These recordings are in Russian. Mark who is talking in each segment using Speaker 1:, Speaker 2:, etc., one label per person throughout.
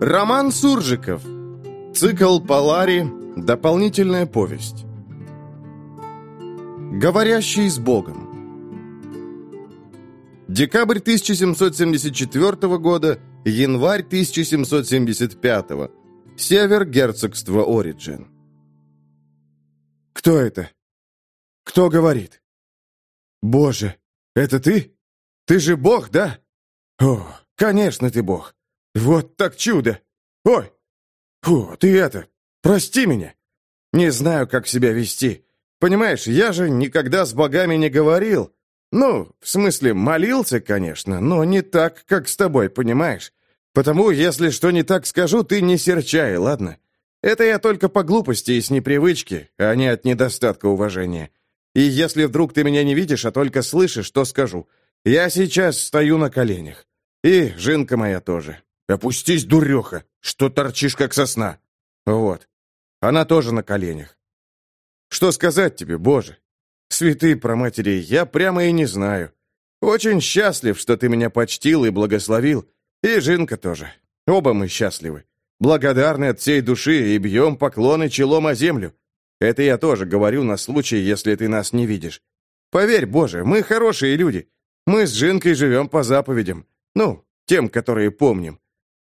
Speaker 1: Роман Суржиков. Цикл Полари. Дополнительная повесть. Говорящий с Богом. Декабрь 1774 года, январь 1775. Север герцогства Ориджин.
Speaker 2: Кто это? Кто говорит? Боже, это ты? Ты же Бог, да? О, конечно ты Бог. Вот так чудо! Ой! Фу, ты это, прости меня. Не знаю, как себя вести. Понимаешь, я же никогда с богами не говорил. Ну, в смысле, молился, конечно, но не так, как с тобой, понимаешь? Потому, если что не так скажу, ты не серчай, ладно? Это я только по глупости и с непривычки, а не от недостатка уважения. И если вдруг ты меня не видишь, а только слышишь, то скажу. Я сейчас стою на коленях. И жинка моя тоже. «Опустись, дуреха, что торчишь, как сосна!» «Вот. Она тоже на коленях. Что сказать тебе, Боже? Святые проматери, я прямо и не знаю. Очень счастлив, что ты меня почтил и благословил. И Жинка тоже. Оба мы счастливы. Благодарны от всей души и бьем поклоны челом о землю. Это я тоже говорю на случай, если ты нас не видишь. Поверь, Боже, мы хорошие люди. Мы с Жинкой живем по заповедям. Ну, тем, которые помним.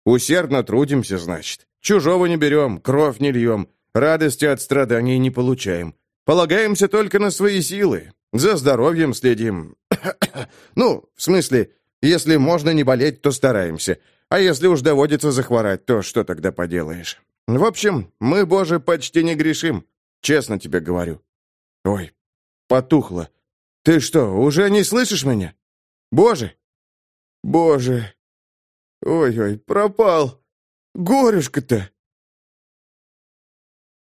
Speaker 2: Усердно трудимся, значит. Чужого не берем, кровь не льем, радости от страданий не получаем. Полагаемся только на свои силы. За здоровьем следим. ну, в смысле, если можно не болеть, то стараемся. А если уж доводится захворать, то что тогда поделаешь? В общем, мы, Боже, почти не грешим. Честно тебе говорю. Ой, потухло. Ты что, уже не слышишь меня? Боже! Боже! Ой-ой, пропал. Горюшка-то.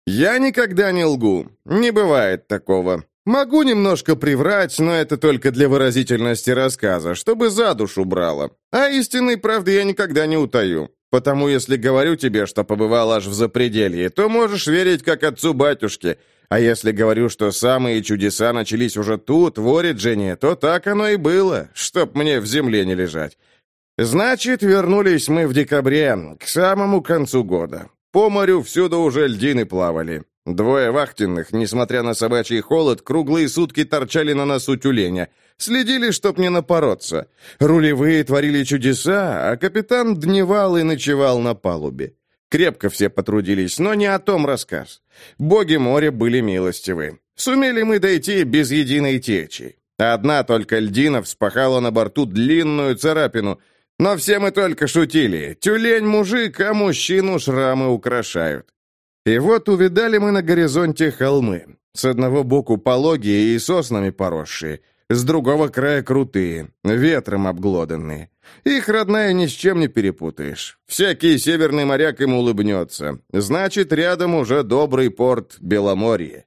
Speaker 1: Я никогда не лгу. Не бывает такого. Могу немножко приврать, но это только для выразительности рассказа, чтобы за душу брало. А истинной правды я никогда не утаю. Потому если говорю тебе, что побывал аж в запределье, то можешь верить как отцу-батюшке. А если говорю, что самые чудеса начались уже тут, в Ориджине, то так оно и было, чтоб мне в земле не лежать. Значит, вернулись мы в декабре, к самому концу года. По морю всюду уже льдины плавали. Двое вахтенных, несмотря на собачий холод, круглые сутки торчали на носу тюленя. Следили, чтоб не напороться. Рулевые творили чудеса, а капитан дневал и ночевал на палубе. Крепко все потрудились, но не о том рассказ. Боги моря были милостивы. Сумели мы дойти без единой течи. Одна только льдина вспахала на борту длинную царапину — но все мы только шутили. Тюлень мужик, а мужчину шрамы украшают. И вот увидали мы на горизонте холмы. С одного боку пологие и соснами поросшие, с другого края крутые, ветром обглоданные. Их, родная, ни с чем не перепутаешь. Всякий северный моряк им улыбнется. Значит, рядом уже добрый порт Беломорье.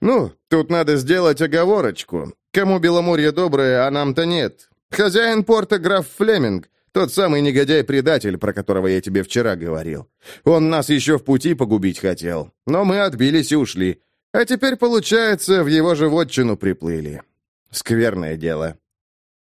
Speaker 1: Ну, тут надо сделать оговорочку. Кому Беломорье доброе, а нам-то нет. Хозяин порта граф Флеминг, тот самый негодяй-предатель, про которого я тебе вчера говорил. Он нас еще в пути погубить хотел, но мы отбились и ушли. А теперь, получается, в его же вотчину приплыли. Скверное дело.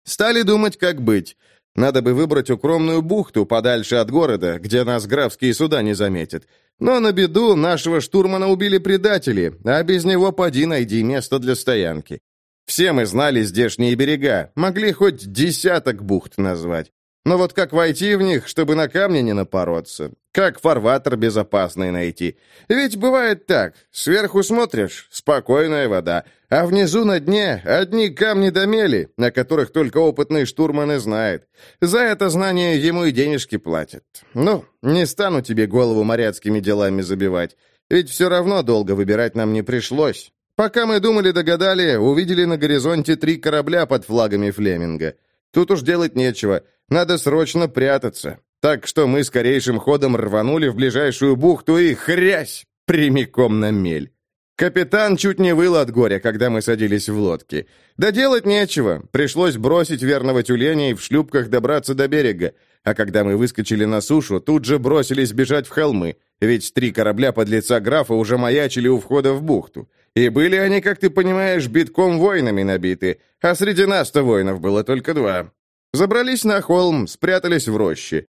Speaker 1: Стали думать, как быть. Надо бы выбрать укромную бухту подальше от города, где нас графские суда не заметят. Но на беду нашего штурмана убили предатели, а без него поди найди место для стоянки. Все мы знали здешние берега, могли хоть десяток бухт назвать. Но вот как войти в них, чтобы на камни не напороться? Как фарватер безопасный найти? Ведь бывает так. Сверху смотришь — спокойная вода, а внизу на дне одни камни до мели, на которых только опытный штурман и знает. За это знание ему и денежки платят. Ну, не стану тебе голову моряцкими делами забивать, ведь все равно долго выбирать нам не пришлось. Пока мы думали-догадали, увидели на горизонте три корабля под флагами Флеминга. Тут уж делать нечего — надо срочно прятаться. Так что мы скорейшим ходом рванули в ближайшую бухту и хрясь прямиком на мель. Капитан чуть не выл от горя, когда мы садились в лодке. Да делать нечего. Пришлось бросить верного тюленя и в шлюпках добраться до берега. А когда мы выскочили на сушу, тут же бросились бежать в холмы, ведь три корабля под лица графа уже маячили у входа в бухту. И были они, как ты понимаешь, битком воинами набиты, а среди нас-то воинов было только два. Забрались на холм, спрятались в роще.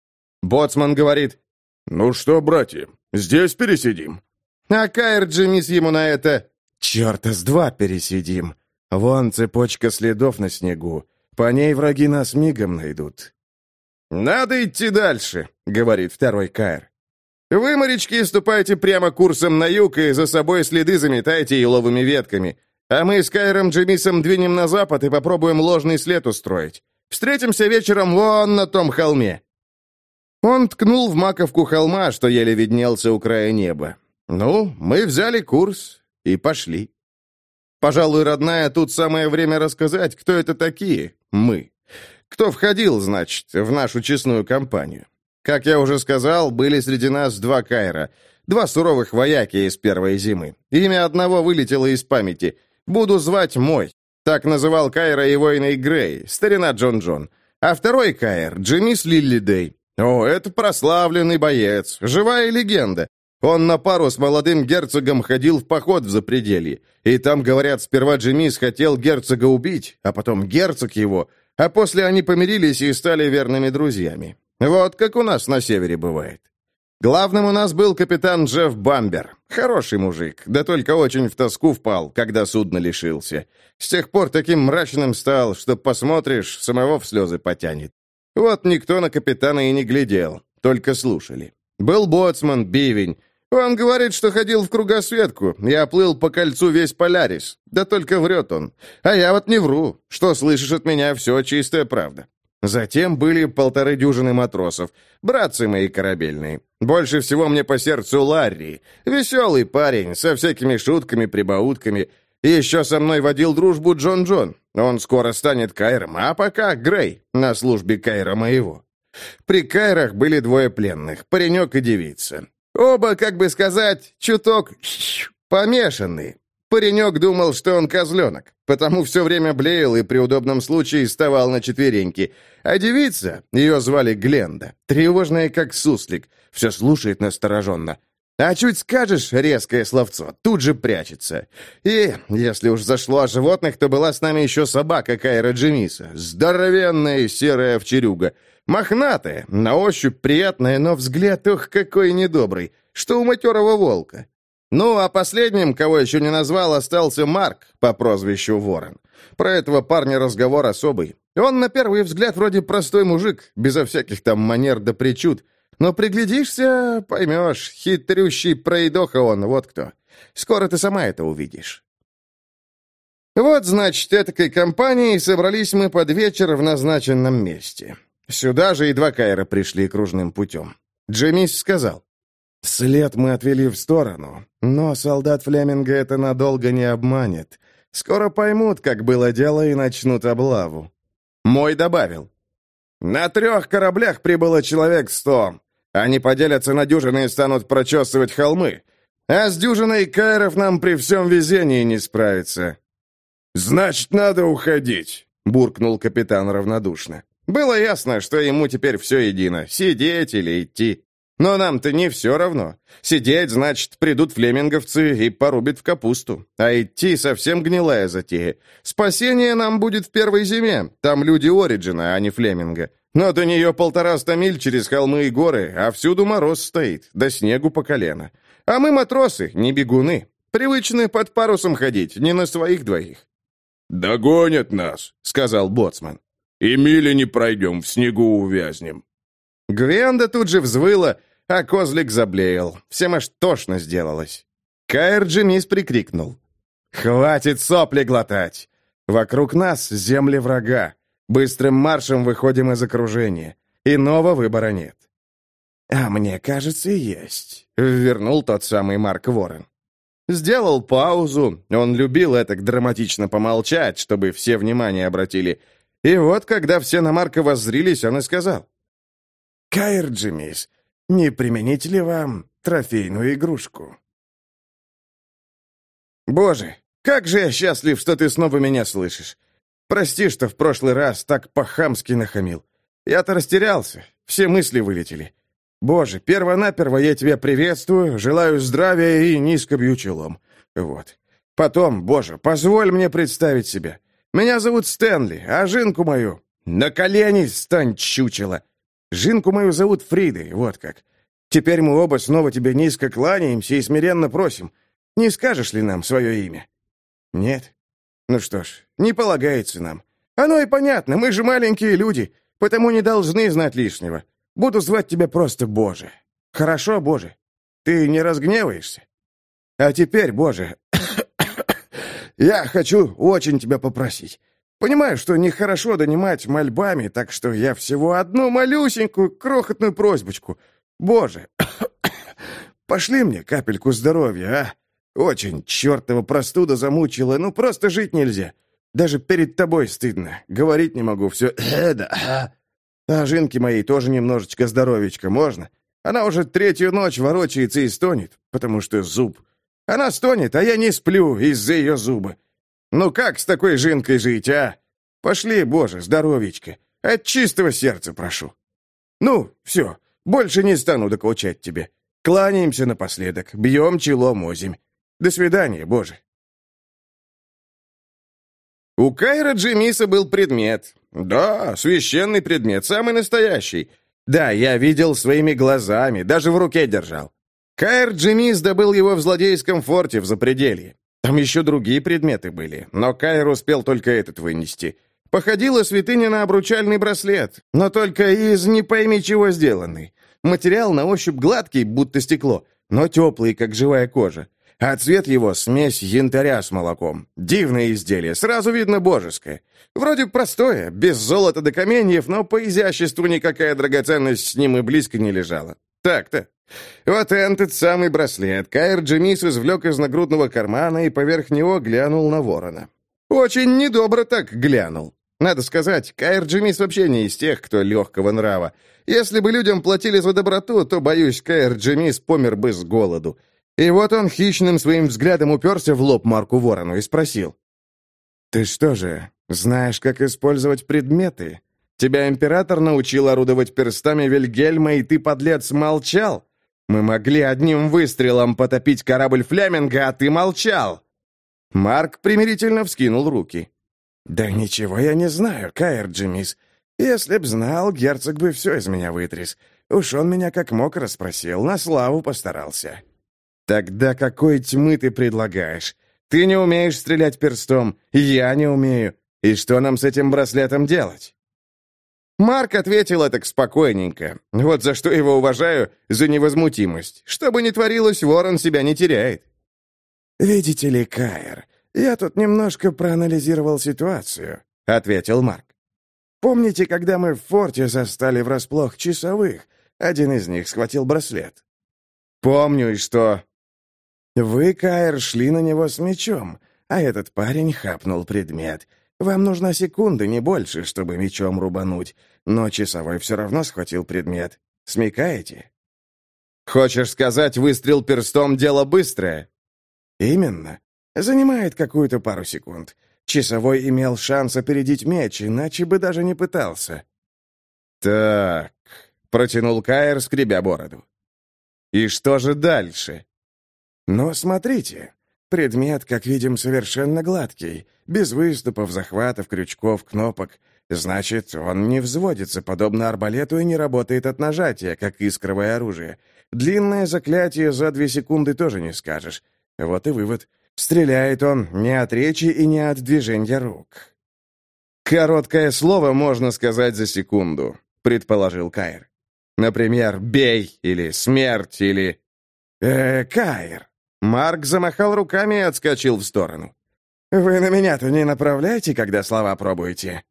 Speaker 1: Боцман говорит,
Speaker 2: «Ну что, братья, здесь пересидим?»
Speaker 1: «А Кайр Джимис ему на это...»
Speaker 2: «Черта с два пересидим. Вон цепочка следов на снегу. По ней враги нас мигом найдут».
Speaker 1: «Надо идти дальше», — говорит второй Кайр. «Вы, морячки, ступайте прямо курсом на юг и за собой следы заметайте еловыми ветками. А мы с Кайром Джемисом двинем на запад и попробуем ложный след устроить. Встретимся вечером вон на том холме». Он ткнул в маковку холма, что еле виднелся у края неба. «Ну, мы взяли курс и пошли». Пожалуй, родная, тут самое время рассказать, кто это такие «мы». Кто входил, значит, в нашу честную компанию. Как я уже сказал, были среди нас два Кайра, два суровых вояки из первой зимы. Имя одного вылетело из памяти. Буду звать мой. Так называл Кайра и воиной Грей, старина Джон Джон. А второй Кайр — Джимис Лиллидей. О, это прославленный боец, живая легенда. Он на пару с молодым герцогом ходил в поход в запределье. И там, говорят, сперва Джимис хотел герцога убить, а потом герцог его, а после они помирились и стали верными друзьями. Вот как у нас на севере бывает. Главным у нас был капитан Джефф Бамбер. Хороший мужик, да только очень в тоску впал, когда судно лишился. С тех пор таким мрачным стал, что посмотришь, самого в слезы потянет. Вот никто на капитана и не глядел, только слушали. Был боцман Бивень. Он говорит, что ходил в кругосветку и оплыл по кольцу весь Полярис. Да только врет он. А я вот не вру. Что слышишь от меня, все чистая правда. Затем были полторы дюжины матросов, братцы мои корабельные. Больше всего мне по сердцу Ларри. Веселый парень, со всякими шутками, прибаутками. Еще со мной водил дружбу Джон Джон. Он скоро станет Кайром, а пока Грей, на службе Кайра моего. При Кайрах были двое пленных, паренек и девица. Оба, как бы сказать, чуток помешанные. Паренек думал, что он козленок, потому все время блеял и при удобном случае вставал на четвереньки. А девица, ее звали Гленда, тревожная как суслик, все слушает настороженно. А чуть скажешь резкое словцо, тут же прячется. И, если уж зашло о животных, то была с нами еще собака Кайра Джемиса, здоровенная серая овчарюга, мохнатая, на ощупь приятная, но взгляд, ох, какой недобрый, что у матерого волка. Ну, а последним, кого еще не назвал, остался Марк по прозвищу Ворон. Про этого парня разговор особый. Он, на первый взгляд, вроде простой мужик, безо всяких там манер да причуд. Но приглядишься, поймешь, хитрющий пройдоха он, вот кто. Скоро ты сама это увидишь. Вот, значит, этакой компанией собрались мы под вечер в назначенном месте. Сюда же и два Кайра пришли кружным путем. Джемис сказал, След мы отвели в сторону, но солдат Флеминга это надолго не обманет. Скоро поймут, как было дело, и начнут облаву. Мой добавил. На трех кораблях прибыло человек сто. Они поделятся на дюжины и станут прочесывать холмы. А с дюжиной кайров нам при всем везении не справиться. «Значит, надо уходить», — буркнул капитан равнодушно. Было ясно, что ему теперь все едино — сидеть или идти. Но нам-то не все равно. Сидеть, значит, придут флеминговцы и порубят в капусту. А идти совсем гнилая затея. Спасение нам будет в первой зиме. Там люди Ориджина, а не Флеминга. Но до нее полтораста миль через холмы и горы, а всюду мороз стоит, до снегу по колено. А мы матросы, не бегуны. Привычны под парусом ходить, не на своих двоих.
Speaker 2: «Догонят нас», — сказал боцман. «И мили не пройдем, в снегу увязнем».
Speaker 1: Гвенда тут же взвыла, а козлик заблеял. Всем аж тошно сделалось. Каэр Джимис прикрикнул. «Хватит сопли глотать! Вокруг нас земли врага. Быстрым маршем выходим из окружения. Иного выбора нет». «А мне кажется, есть», — вернул тот самый Марк Ворон. Сделал паузу. Он любил это драматично помолчать, чтобы все внимание обратили. И вот, когда все на Марка воззрились, он и сказал. «Каир Джимис, не применить ли вам трофейную игрушку?» «Боже, как же я счастлив, что ты снова меня слышишь. Прости, что в прошлый раз так по-хамски нахамил. Я-то растерялся, все мысли вылетели. Боже, перво-наперво я тебя приветствую, желаю здравия и низко бью челом. Вот. Потом, боже, позволь мне представить себя. Меня зовут Стэнли, а жинку мою... На колени стань, чучело. Жинку мою зовут Фридой, вот как.
Speaker 2: Теперь мы оба снова тебе низко кланяемся и смиренно просим. Не скажешь ли нам свое имя?» «Нет? Ну что ж, не полагается нам. Оно и понятно, мы же маленькие люди, потому не должны знать лишнего. Буду звать тебя просто Боже. Хорошо, Боже? Ты не разгневаешься? А теперь, Боже, я хочу очень тебя попросить. Понимаю, что нехорошо донимать мольбами, так что я всего одну малюсенькую, крохотную просьбочку. Боже, пошли мне капельку здоровья, а? Очень чертова простуда замучила, ну просто жить нельзя. Даже перед тобой стыдно. Говорить не могу, все... Э, да. А жинки моей тоже немножечко здоровечка, можно? Она уже третью ночь ворочается и стонет, потому что зуб. Она стонет, а я не сплю из-за ее зуба. Ну как с такой жинкой жить, а? Пошли, боже, здоровечка. От чистого сердца прошу. Ну, все, больше не стану докучать тебе. Кланяемся напоследок, бьем челом озимь. До свидания, Боже.
Speaker 1: У Кайра Джемиса был предмет. Да, священный предмет, самый настоящий. Да, я видел своими глазами, даже в руке держал. Кайр Джемис добыл его в злодейском форте в Запределье. Там еще другие предметы были, но Кайр успел только этот вынести. Походила святыня на обручальный браслет, но только из не пойми чего сделанный. Материал на ощупь гладкий, будто стекло, но теплый, как живая кожа а цвет его — смесь янтаря с молоком. Дивное изделие, сразу видно божеское. Вроде простое, без золота до каменьев, но по изяществу никакая драгоценность с ним и близко не лежала. Так-то. Вот этот самый браслет Кайр Джемис извлек из нагрудного кармана и поверх него глянул на ворона. Очень недобро так глянул. Надо сказать, Кайр Джемис вообще не из тех, кто легкого нрава. Если бы людям платили за доброту, то, боюсь, Кайр Джемис помер бы с голоду. И вот он хищным своим взглядом уперся в лоб Марку Ворону и спросил. «Ты что же, знаешь, как использовать предметы? Тебя император научил орудовать перстами Вильгельма, и ты, подлец, молчал? Мы могли одним выстрелом потопить корабль Флеминга, а ты молчал!» Марк примирительно вскинул руки. «Да ничего я не знаю, Каэр Джимис. Если б знал, герцог бы все из меня вытряс. Уж он меня как мог расспросил, на славу постарался». «Тогда какой тьмы ты предлагаешь? Ты не умеешь стрелять перстом, я не умею. И что нам с этим браслетом делать?» Марк ответил это спокойненько. Вот за что его уважаю, за невозмутимость. Что бы ни творилось, ворон себя не теряет.
Speaker 2: «Видите ли, Каир, я тут немножко проанализировал ситуацию», — ответил Марк. «Помните, когда мы в форте застали врасплох часовых? Один из них схватил браслет».
Speaker 1: «Помню, и что?»
Speaker 2: Вы, Кайр, шли на него с мечом, а этот парень хапнул предмет. Вам нужна секунда, не больше, чтобы мечом рубануть, но часовой все равно схватил предмет. Смекаете?
Speaker 1: Хочешь сказать, выстрел перстом — дело быстрое?
Speaker 2: Именно. Занимает какую-то пару секунд. Часовой имел шанс опередить меч, иначе бы даже не пытался.
Speaker 1: «Так», — протянул Кайр, скребя бороду. «И что же дальше?»
Speaker 2: Но смотрите, предмет, как видим, совершенно гладкий, без выступов, захватов, крючков, кнопок. Значит, он не взводится, подобно арбалету, и не работает от нажатия, как искровое оружие. Длинное заклятие за две секунды тоже не скажешь. Вот и вывод. Стреляет он не от речи и не от движения рук.
Speaker 1: «Короткое слово можно сказать за секунду», — предположил Кайр. «Например, «бей» или «смерть» или...»
Speaker 2: «Э, Кайр»,
Speaker 1: Марк замахал руками и отскочил в сторону.
Speaker 2: «Вы на меня-то не направляйте, когда слова пробуете».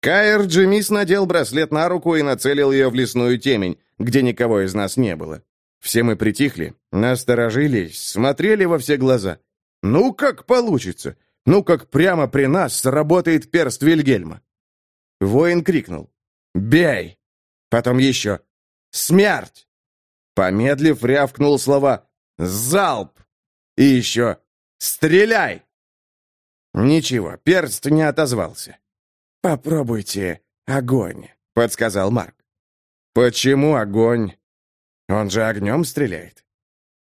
Speaker 1: Кайр Джимис надел браслет на руку и нацелил ее в лесную темень, где никого из нас не было. Все мы притихли, насторожились, смотрели во все глаза. «Ну, как получится? Ну, как прямо при нас сработает перст Вильгельма?» Воин крикнул. «Бей!» Потом еще. «Смерть!» Помедлив, рявкнул слова Залп! И еще «Стреляй!» Ничего, перст не отозвался.
Speaker 2: «Попробуйте огонь», — подсказал Марк.
Speaker 1: «Почему огонь?
Speaker 2: Он же огнем стреляет».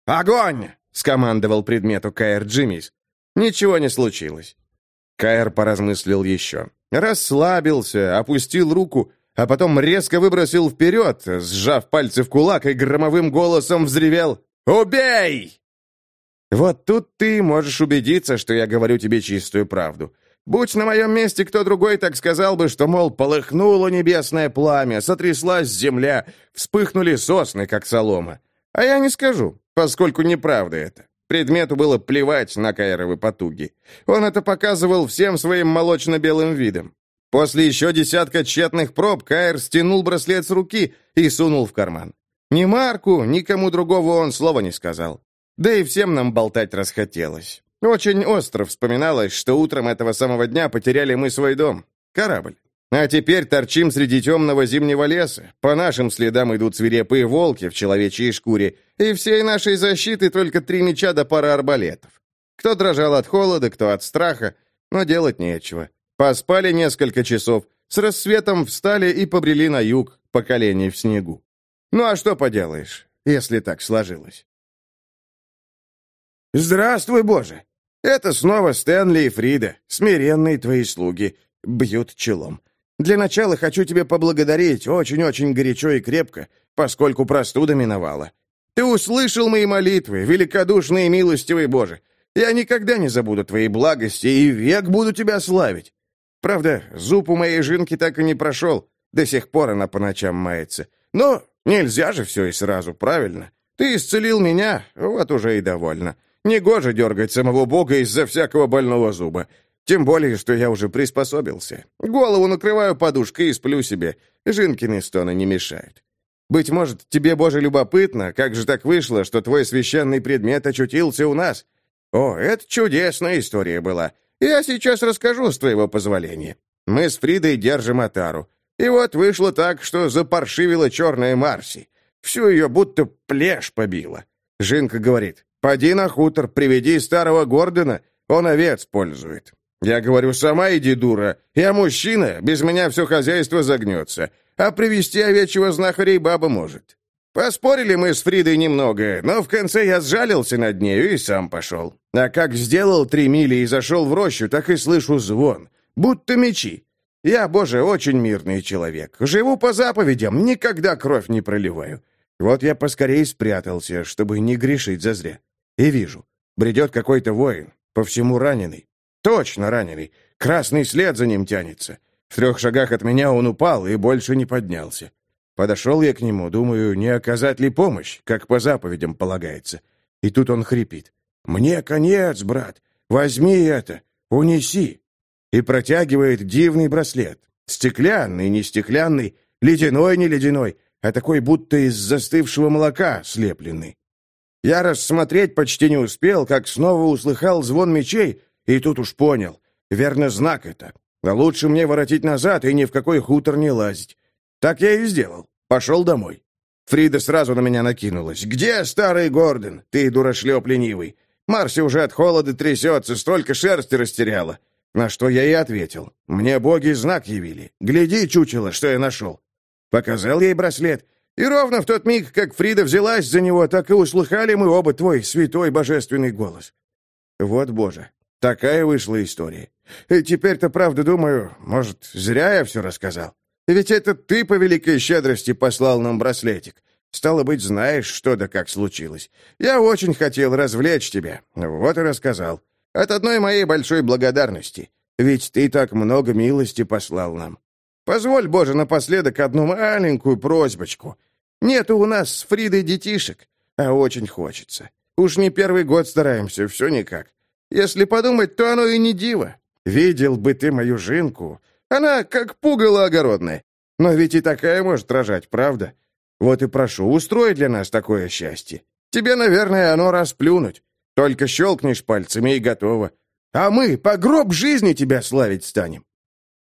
Speaker 1: «Огонь!» — скомандовал предмету Каэр Джиммис. Ничего не случилось. Каэр поразмыслил еще. Расслабился, опустил руку, а потом резко выбросил вперед, сжав пальцы в кулак и громовым голосом взревел «Убей!». Вот тут ты можешь убедиться, что я говорю тебе чистую правду. Будь на моем месте кто другой, так сказал бы, что, мол, полыхнуло небесное пламя, сотряслась земля, вспыхнули сосны, как солома. А я не скажу, поскольку неправда это. Предмету было плевать на Кайровы потуги. Он это показывал всем своим молочно-белым видом. После еще десятка тщетных проб Кайр стянул браслет с руки и сунул в карман. Ни Марку, ни кому другого он слова не сказал. Да и всем нам болтать расхотелось. Очень остро вспоминалось, что утром этого самого дня потеряли мы свой дом. Корабль. А теперь торчим среди темного зимнего леса. По нашим следам идут свирепые волки в человечьей шкуре. И всей нашей защиты только три меча да пара арбалетов. Кто дрожал от холода, кто от страха, но делать нечего. Поспали несколько часов, с рассветом встали и побрели на юг, по колени в снегу. Ну а что поделаешь, если так сложилось?
Speaker 2: «Здравствуй, Боже! Это снова Стэнли и Фрида, смиренные твои слуги, бьют челом. Для начала хочу тебе поблагодарить очень-очень горячо и крепко, поскольку простуда миновала. Ты услышал мои молитвы, великодушный и милостивый Боже. Я никогда не забуду твоей благости и век буду тебя славить. Правда, зуб у моей жинки так и не прошел, до сих пор она по ночам мается. Но нельзя же все и сразу, правильно? Ты исцелил меня, вот уже и довольно. Негоже дергать самого Бога из-за всякого больного зуба. Тем более, что я уже приспособился. Голову накрываю подушкой и сплю себе. Жинкины стоны не мешают. Быть может, тебе, Боже, любопытно, как же так вышло, что твой священный предмет очутился у нас? О, это чудесная история была. Я сейчас расскажу, с твоего позволения. Мы с Фридой держим отару. И вот вышло так, что запаршивила черная Марси. Всю ее будто плешь побила. Жинка говорит, «Поди на хутор, приведи старого Гордона, он овец пользует. Я говорю, сама иди, дура. Я мужчина, без меня все хозяйство загнется. А привести овечьего знахаря и баба может. Поспорили мы с Фридой немного, но в конце я сжалился над нею и сам пошел. А как сделал три мили и зашел в рощу, так и слышу звон. Будто мечи. Я, боже, очень мирный человек. Живу по заповедям, никогда кровь не проливаю. Вот я поскорее спрятался, чтобы не грешить зазря. И вижу, бредет какой-то воин, по всему раненый. Точно раненый. Красный след за ним тянется. В трех шагах от меня он упал и больше не поднялся. Подошел я к нему, думаю, не оказать ли помощь, как по заповедям полагается. И тут он хрипит. «Мне конец, брат! Возьми это! Унеси!» И протягивает дивный браслет. Стеклянный, не стеклянный, ледяной, не ледяной, а такой будто из застывшего молока слепленный. Я рассмотреть почти не успел, как снова услыхал звон мечей, и тут уж понял. Верно, знак это. А лучше мне воротить назад и ни в какой хутор не лазить. Так я и сделал. Пошел домой. Фрида сразу на меня накинулась. «Где старый Гордон? Ты дурашлеп ленивый. Марси уже от холода трясется, столько шерсти растеряла». На что я и ответил. «Мне боги знак явили. Гляди, чучело, что я нашел». Показал ей браслет. И ровно в тот миг, как Фрида взялась за него, так и услыхали мы оба твой святой божественный голос. Вот, Боже, Такая вышла история. И теперь-то, правда, думаю, может, зря я все рассказал. Ведь это ты по великой щедрости послал нам браслетик. Стало быть, знаешь, что да как случилось. Я очень хотел развлечь тебя. Вот и рассказал. От одной моей большой благодарности. Ведь ты так много милости послал нам. Позволь, Боже, напоследок одну маленькую просьбочку. Нету у нас с Фридой детишек, а очень хочется. Уж не первый год стараемся, все никак. Если подумать, то оно и не диво. Видел бы ты мою жинку. Она как пугало огородное. Но ведь и такая может рожать, правда? Вот и прошу, устрой для нас такое счастье. Тебе, наверное, оно расплюнуть. Только щелкнешь пальцами и готово. А мы по гроб жизни тебя славить станем.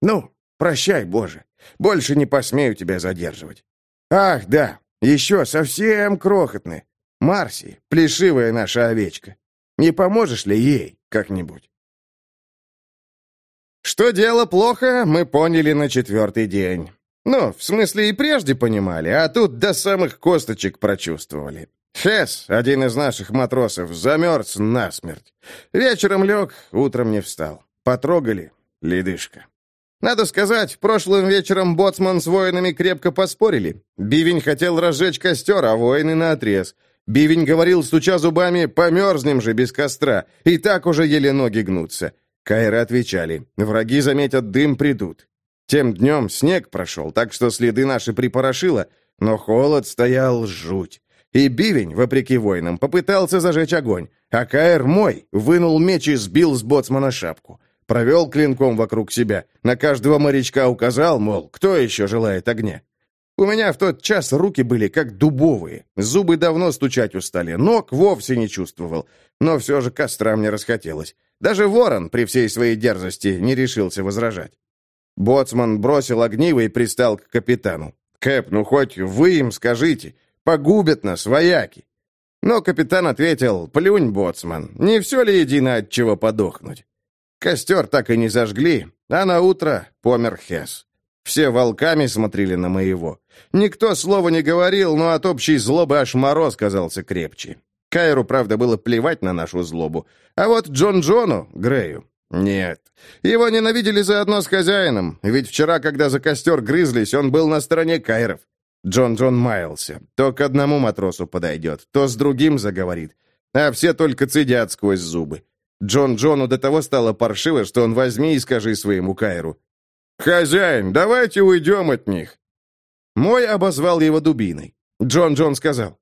Speaker 2: Ну, прощай, Боже. Больше не посмею тебя задерживать. Ах, да, еще совсем крохотная. Марси, плешивая наша овечка. Не поможешь ли ей как-нибудь? Что дело плохо, мы поняли на четвертый день. Ну, в смысле, и прежде понимали, а тут до самых косточек прочувствовали. Хес, один из наших матросов, замерз насмерть. Вечером лег, утром не встал. Потрогали — ледышка.
Speaker 1: Надо сказать, прошлым вечером боцман с воинами крепко поспорили. Бивень хотел разжечь костер, а воины наотрез. Бивень говорил, стуча зубами, «Померзнем же без костра», и так уже еле ноги гнутся. Кайры отвечали, «Враги заметят дым, придут». Тем днем снег прошел, так что следы наши припорошило, но холод стоял жуть. И Бивень, вопреки воинам, попытался зажечь огонь, а Каэр мой вынул меч и сбил с боцмана шапку. Провел клинком вокруг себя, на каждого морячка указал, мол, кто еще желает огня. У меня в тот час руки были как дубовые, зубы давно стучать устали, ног вовсе не чувствовал, но все же костра мне расхотелось. Даже ворон при всей своей дерзости не решился возражать. Боцман бросил огниво и пристал к капитану. «Кэп, ну хоть вы им скажите, погубят нас, вояки!» Но капитан ответил, «Плюнь, боцман, не все ли едино от чего подохнуть?» Костер так и не зажгли, а на утро помер Хес. Все волками смотрели на моего. Никто слова не говорил, но от общей злобы аж мороз казался крепче. Кайру, правда, было плевать на нашу злобу. А вот Джон Джону, Грею, нет. Его ненавидели заодно с хозяином, ведь вчера, когда за костер грызлись, он был на стороне Кайров. Джон Джон маялся. То к одному матросу подойдет, то с другим заговорит. А все только цедят сквозь зубы. Джон Джону до того стало паршиво, что он возьми и скажи своему Кайру. «Хозяин, давайте уйдем от них!» Мой обозвал его дубиной. Джон Джон сказал.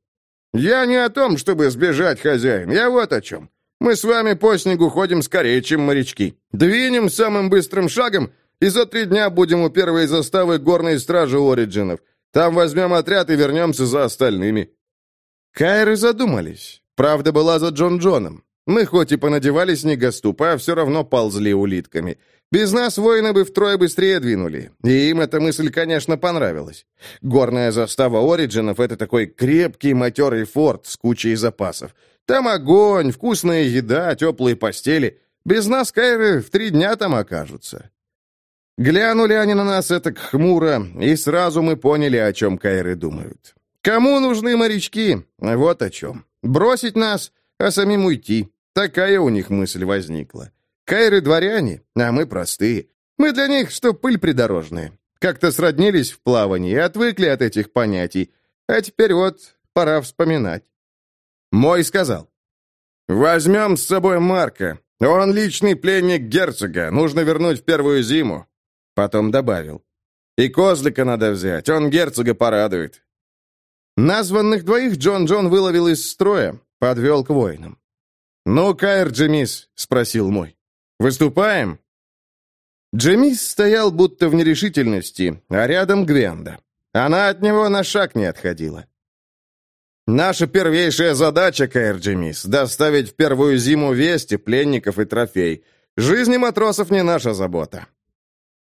Speaker 1: «Я не о том, чтобы сбежать, хозяин, я вот о чем. Мы с вами по снегу ходим скорее, чем морячки. Двинем самым быстрым шагом, и за три дня будем у первой заставы горной стражи Ориджинов. Там возьмем отряд и вернемся за остальными». Кайры задумались. Правда была за Джон Джоном. Мы хоть и понадевали снегоступы, а все равно ползли улитками. Без нас воины бы втрое быстрее двинули. И им эта мысль, конечно, понравилась. Горная застава Ориджинов — это такой крепкий матерый форт с кучей запасов. Там огонь, вкусная еда, теплые постели. Без нас Кайры в три дня там окажутся. Глянули они на нас это хмуро, и сразу мы поняли, о чем Кайры думают. Кому нужны морячки? Вот о чем. Бросить нас, а самим уйти. Такая у них мысль возникла. Кайры дворяне, а мы простые. Мы для них что пыль придорожная. Как-то сроднились в плавании отвыкли от этих понятий. А теперь вот пора вспоминать. Мой сказал. «Возьмем с собой Марка. Он личный пленник герцога. Нужно вернуть в первую зиму». Потом добавил. «И козлика надо взять. Он герцога порадует». Названных двоих Джон Джон выловил из строя, подвел к воинам. «Ну, Кайр Джемис?» — спросил мой. «Выступаем?» Джемис стоял будто в нерешительности, а рядом Гвенда. Она от него на шаг не отходила. «Наша первейшая задача, Кайр Джемис, доставить в первую зиму вести, пленников и трофей. Жизни матросов не наша забота».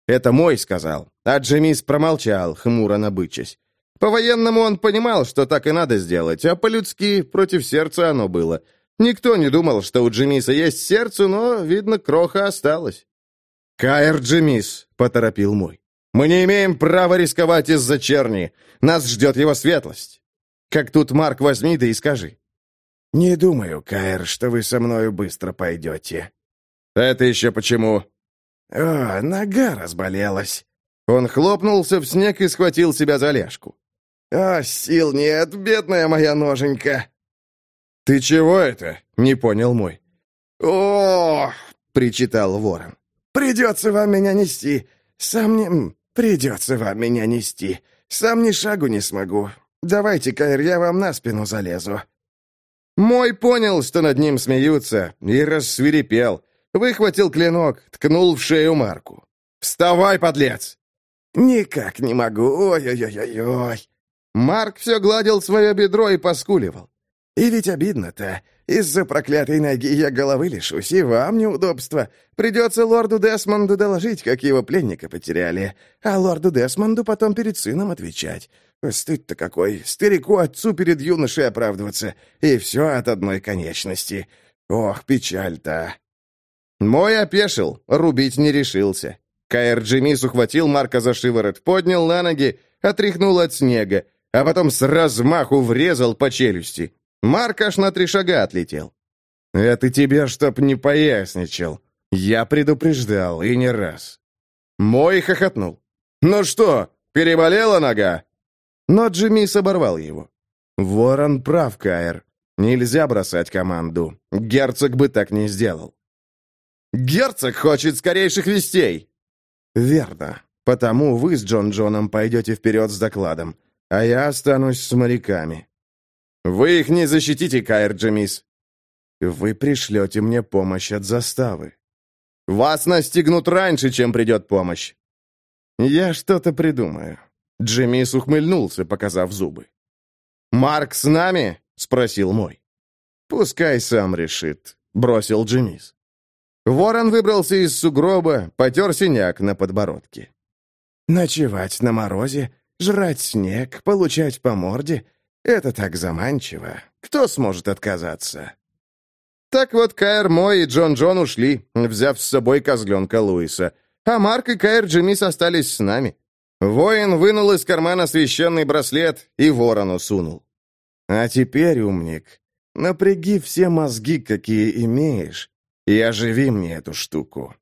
Speaker 1: «Это мой», — сказал, а Джемис промолчал, хмуро набычась. По-военному он понимал, что так и надо сделать, а по-людски против сердца оно было — Никто не думал, что у Джимиса есть сердце, но, видно, кроха осталась. «Каэр Джимис», — поторопил мой. «Мы не имеем права рисковать из-за черни. Нас ждет его светлость. Как тут, Марк, возьми да и скажи».
Speaker 2: «Не думаю, Каэр, что вы со мною быстро пойдете».
Speaker 1: «Это еще почему?»
Speaker 2: «О, нога разболелась».
Speaker 1: Он хлопнулся в снег и схватил себя за ляжку.
Speaker 2: «О, сил нет, бедная моя ноженька!»
Speaker 1: «Ты чего это?» — не понял мой.
Speaker 2: о причитал ворон. «Придется вам меня нести. Сам не... Придется вам меня нести. Сам ни шагу не смогу. Давайте, Кайр, я вам на спину залезу».
Speaker 1: Мой понял, что над ним смеются, и рассвирепел. Выхватил клинок, ткнул в шею Марку. «Вставай, подлец!»
Speaker 2: «Никак не могу, ой-ой-ой-ой!»
Speaker 1: Марк все гладил свое бедро и поскуливал.
Speaker 2: И ведь обидно-то. Из-за проклятой ноги я головы лишусь, и вам неудобство. Придется лорду Десмонду доложить, как его пленника потеряли. А лорду Десмонду потом перед сыном отвечать. Стыд-то какой. Старику-отцу перед юношей оправдываться. И все от одной конечности. Ох, печаль-то.
Speaker 1: Мой опешил, рубить не решился. Каэр Джимис ухватил Марка за шиворот, поднял на ноги, отряхнул от снега, а потом с размаху врезал по челюсти. Марк аж на три шага отлетел. «Это тебе, чтоб не поясничал. Я предупреждал, и не раз». Мой хохотнул. «Ну что, переболела нога?» Но Джимми оборвал его. «Ворон прав, Каэр. Нельзя бросать команду. Герцог бы так не сделал». «Герцог хочет скорейших вестей!» «Верно. Потому вы с Джон Джоном пойдете вперед с докладом, а я останусь с моряками». «Вы их не защитите, Каэр Джемис». «Вы пришлете мне помощь от заставы». «Вас настигнут раньше, чем придет помощь». «Я что-то придумаю». Джемис ухмыльнулся, показав зубы. «Марк с нами?» — спросил мой. «Пускай сам решит», — бросил Джемис. Ворон выбрался из сугроба, потер синяк на подбородке. «Ночевать на морозе, жрать снег, получать по морде — это так заманчиво. Кто сможет отказаться?» Так вот, Каэр Мой и Джон Джон ушли, взяв с собой козленка Луиса. А Марк и Каэр Джимис остались с нами. Воин вынул из кармана священный браслет и ворону сунул. «А теперь, умник, напряги все мозги, какие имеешь, и оживи мне эту штуку».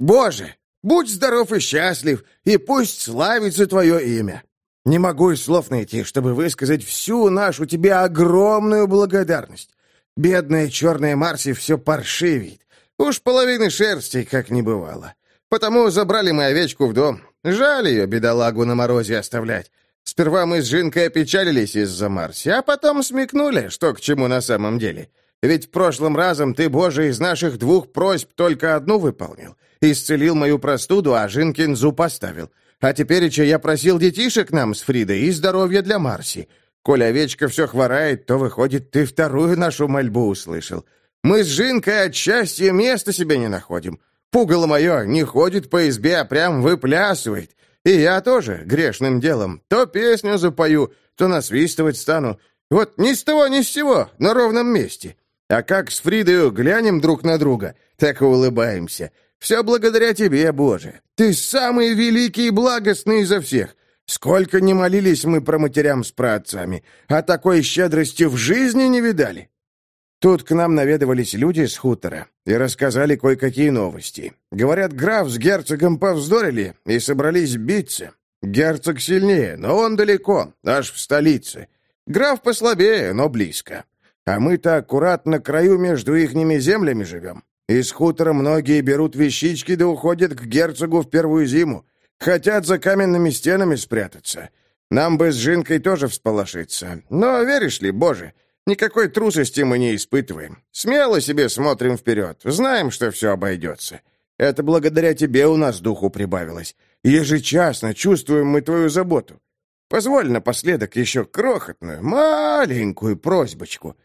Speaker 3: «Боже, будь здоров и счастлив, и пусть славится твое имя. Не могу и слов найти, чтобы высказать всю нашу тебе огромную благодарность. Бедная черная Марси все паршивит. Уж половины шерсти как не бывало. Потому забрали мы овечку в дом. Жаль ее, бедолагу, на морозе оставлять. Сперва мы с Жинкой опечалились из-за Марси, а потом смекнули, что к чему на самом деле. Ведь прошлым разом ты, Боже, из наших двух просьб только одну выполнил. Исцелил мою простуду, а Жинкин зуб оставил. А теперь я просил детишек нам с Фридой и здоровья для Марси. Коль овечка все хворает, то, выходит, ты вторую нашу мольбу услышал. Мы с Жинкой от счастья места себе не находим. Пугало мое не ходит по избе, а прям выплясывает. И я тоже грешным делом. То песню запою, то насвистывать стану. Вот ни с того, ни с сего, на ровном месте. А как с Фридою глянем друг на друга, так и улыбаемся. Все благодаря тебе, Боже. Ты самый великий и благостный изо всех. Сколько не молились мы про матерям с праотцами, а такой щедрости в жизни не видали. Тут к нам наведывались люди с хутора и рассказали кое-какие новости. Говорят, граф с герцогом повздорили и собрались биться. Герцог сильнее, но он далеко, аж в столице. Граф послабее, но близко. А мы-то аккуратно краю между ихними землями живем. Из хутора многие берут вещички да уходят к герцогу в первую зиму. Хотят за каменными стенами спрятаться. Нам бы с Жинкой тоже всполошиться. Но веришь ли, Боже, Никакой трусости мы не испытываем. Смело себе смотрим вперед. Знаем, что все обойдется. Это благодаря тебе у нас духу прибавилось. Ежечасно чувствуем мы твою заботу. Позволь напоследок еще крохотную, маленькую просьбочку.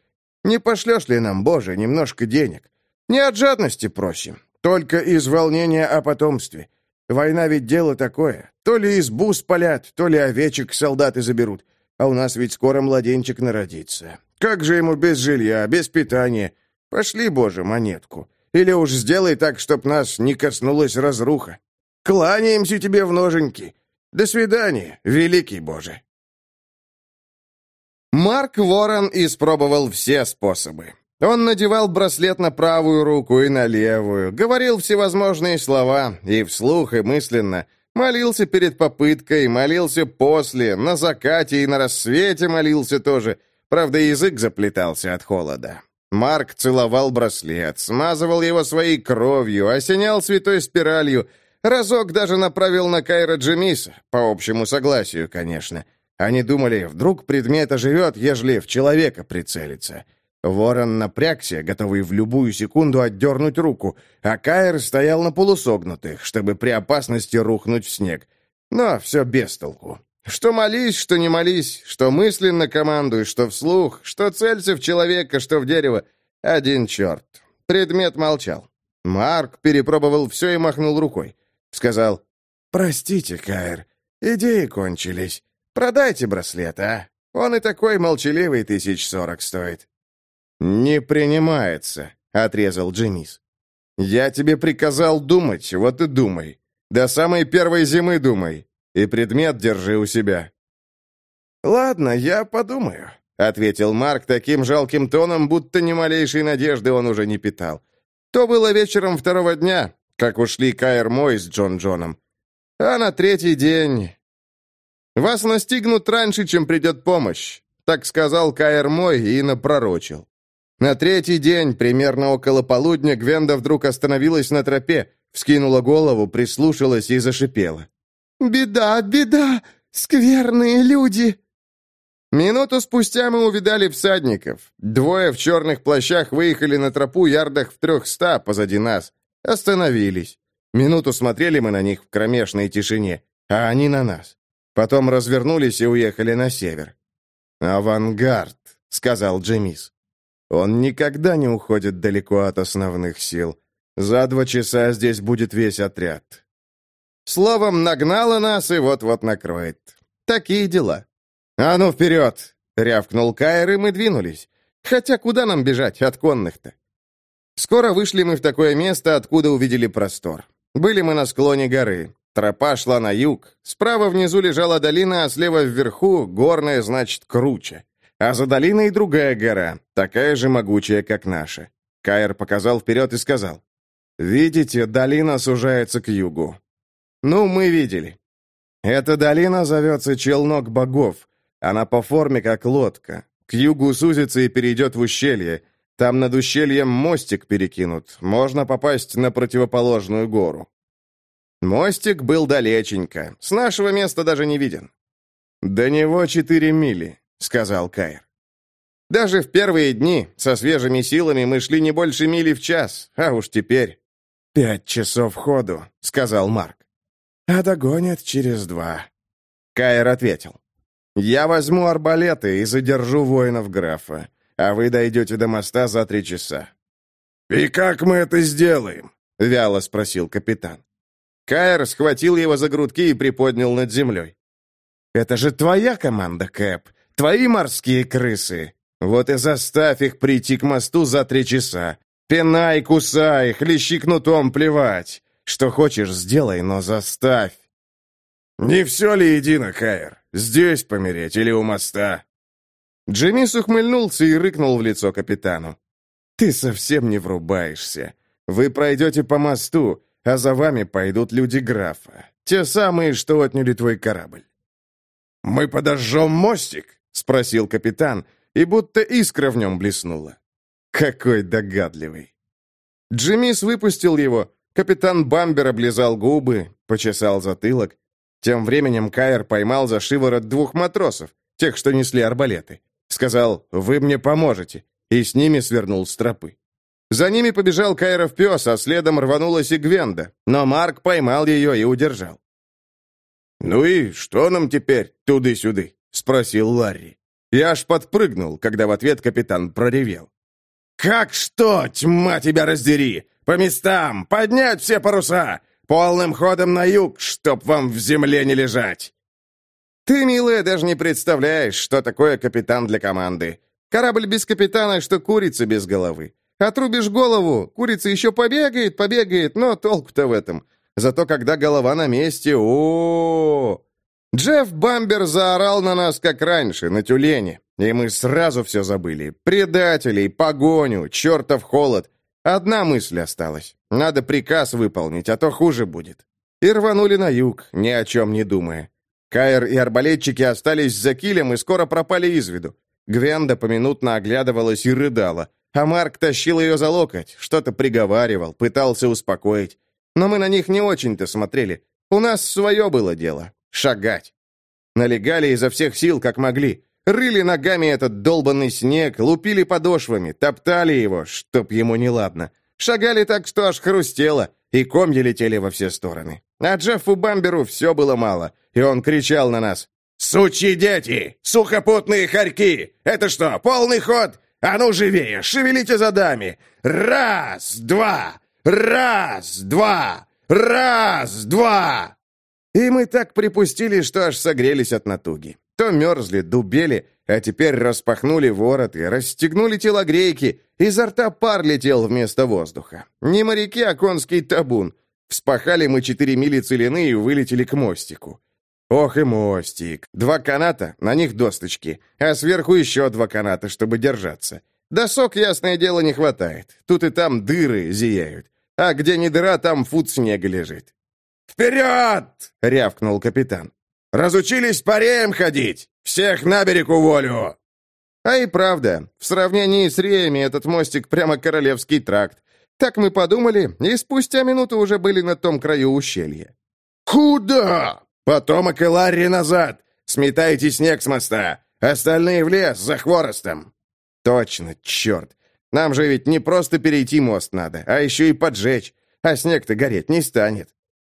Speaker 3: Не пошлешь ли нам, Боже, немножко денег? Не от жадности просим, только из волнения о потомстве. Война ведь дело такое. То ли избу спалят, то ли овечек солдаты заберут. А у нас ведь скоро младенчик народится. Как же ему без жилья, без питания? Пошли, Боже, монетку. Или уж сделай так, чтоб нас не коснулась разруха. Кланяемся тебе в ноженьки. До свидания, великий Боже.
Speaker 1: Марк Ворон испробовал все способы. Он надевал браслет на правую руку и на левую, говорил всевозможные слова, и вслух, и мысленно, молился перед попыткой, молился после, на закате и на рассвете молился тоже — Правда, язык заплетался от холода. Марк целовал браслет, смазывал его своей кровью, осенял святой спиралью, разок даже направил на Кайра Джемиса, по общему согласию, конечно. Они думали, вдруг предмет оживет, ежели в человека прицелится. Ворон напрягся, готовый в любую секунду отдернуть руку, а Кайр стоял на полусогнутых, чтобы при опасности рухнуть в снег. Но все без толку. Что молись, что не молись, что мысленно командуй, что вслух, что целься в человека, что в дерево. Один черт. Предмет молчал. Марк перепробовал все и махнул рукой. Сказал, «Простите, Каэр, идеи кончились. Продайте браслет, а? Он и такой молчаливый тысяч сорок стоит». «Не принимается», — отрезал Джимис. «Я тебе приказал думать, вот и думай. До самой первой зимы думай. И предмет держи у себя».
Speaker 3: «Ладно, я подумаю», —
Speaker 1: ответил Марк таким жалким тоном, будто ни малейшей надежды он уже не питал. То было вечером второго дня. как ушли Кайр Мой с Джон Джоном. А на третий день... Вас настигнут раньше, чем придет помощь. Так сказал Кайр Мой и напророчил. На третий день, примерно около полудня, Гвенда вдруг остановилась на тропе, вскинула голову, прислушалась и зашипела.
Speaker 3: «Беда, беда! Скверные люди!»
Speaker 1: Минуту спустя мы увидали всадников. Двое в черных плащах выехали на тропу ярдах в трехста позади нас. Остановились. Минуту смотрели мы на них в кромешной тишине, а они на нас. Потом развернулись и уехали на север. «Авангард», — сказал Джемис. Он никогда не уходит далеко от основных сил. За два часа здесь будет весь отряд. Словом, нагнала нас и вот-вот накроет. Такие дела. «А ну, вперед!» — рявкнул Кайр, и мы двинулись. Хотя куда нам бежать от конных-то? Скоро вышли мы в такое место, откуда увидели простор. Были мы на склоне горы. Тропа шла на юг. Справа внизу лежала долина, а слева вверху — горная, значит, круче. А за долиной другая гора, такая же могучая, как наша. Каир показал вперед и сказал. «Видите, долина сужается к югу». «Ну, мы видели. Эта долина зовется Челнок Богов. Она по форме как лодка. К югу сузится и перейдет в ущелье. Там над ущельем мостик перекинут. Можно попасть на противоположную гору». Мостик был далеченько. С нашего места даже не виден. До него четыре мили. — сказал Кайр. «Даже в первые дни со свежими силами мы шли не больше мили в час, а уж теперь...» «Пять часов ходу», — сказал Марк. «А догонят через два». Кайр ответил. «Я возьму арбалеты и задержу воинов графа, а вы дойдете до моста за три часа».
Speaker 2: «И как мы это сделаем?» — вяло спросил капитан.
Speaker 1: Кайр схватил его за грудки и приподнял над землей. «Это же твоя команда, Кэп. Твои морские крысы. Вот и заставь их прийти к мосту за три часа. Пинай, кусай, хлещи кнутом, плевать. Что хочешь, сделай, но заставь.
Speaker 2: Не все ли едино, Кайр? Здесь помереть или у моста?
Speaker 1: Джимис ухмыльнулся и рыкнул в лицо капитану. «Ты совсем не врубаешься. Вы пройдете по мосту, а за вами пойдут люди графа. Те самые, что отняли твой корабль».
Speaker 2: «Мы подожжем мостик?» — спросил капитан, и будто искра в нем блеснула.
Speaker 1: «Какой догадливый!» Джимис выпустил его. Капитан Бамбер облизал губы, почесал затылок. Тем временем Кайр поймал за шиворот двух матросов, тех, что несли арбалеты. Сказал «Вы мне поможете», и с ними свернул с тропы. За ними побежал Кайров пес, а следом рванулась и Гвенда, но Марк поймал ее и удержал.
Speaker 2: «Ну и что нам теперь туды-сюды?» — спросил Ларри.
Speaker 1: Я аж подпрыгнул, когда в ответ капитан проревел.
Speaker 2: «Как что, тьма тебя раздери! По местам! Поднять все паруса! Полным ходом на юг, чтоб вам в земле не лежать!»
Speaker 1: «Ты, милая, даже не представляешь, что такое капитан для команды. Корабль без капитана, что курица без головы. Отрубишь голову, курица еще побегает, побегает, но толку-то в этом. Зато когда голова на месте, о, -о, -о, Джефф Бамбер заорал на нас, как раньше, на тюлене. И мы сразу все забыли. Предателей, погоню, чертов холод. Одна мысль осталась. Надо приказ выполнить, а то хуже будет. И рванули на юг, ни о чем не думая. Кайр и арбалетчики остались за килем и скоро пропали из виду. Гвенда поминутно оглядывалась и рыдала, а Марк тащил ее за локоть, что-то приговаривал, пытался успокоить. Но мы на них не очень-то смотрели. У нас свое было дело. Шагать. Налегали изо всех сил, как могли. Рыли ногами этот долбанный снег, лупили подошвами, топтали его, чтоб ему неладно. Шагали так, что аж хрустело, и комья летели во все стороны. А Джеффу Бамберу все было мало, и он кричал на нас.
Speaker 2: «Сучьи дети! Сухопутные хорьки! Это что, полный ход? А ну живее, шевелите задами! Раз, два! Раз, два! Раз, два!»
Speaker 1: И мы так припустили, что аж согрелись от натуги. То мерзли, дубели, а теперь распахнули вороты, расстегнули телогрейки, изо рта пар летел вместо воздуха. Не моряки, а конский табун. Вспахали мы четыре мили целины и вылетели к мостику. Ох и мостик. Два каната, на них досточки, а сверху еще два каната, чтобы держаться. Досок, ясное дело, не хватает. Тут и там дыры зияют. а где не дыра, там фут снега лежит».
Speaker 3: «Вперед!» — рявкнул капитан. «Разучились пареем ходить! Всех на берег уволю!»
Speaker 1: А и правда, в сравнении с реями этот мостик прямо королевский тракт. Так мы подумали, и спустя минуту уже были на том краю ущелья.
Speaker 3: «Куда?» «Потомок и Ларри назад! Сметайте снег с моста! Остальные в лес, за хворостом!»
Speaker 1: «Точно, черт! Нам же ведь не просто перейти мост надо, а еще и поджечь, а снег-то гореть не станет».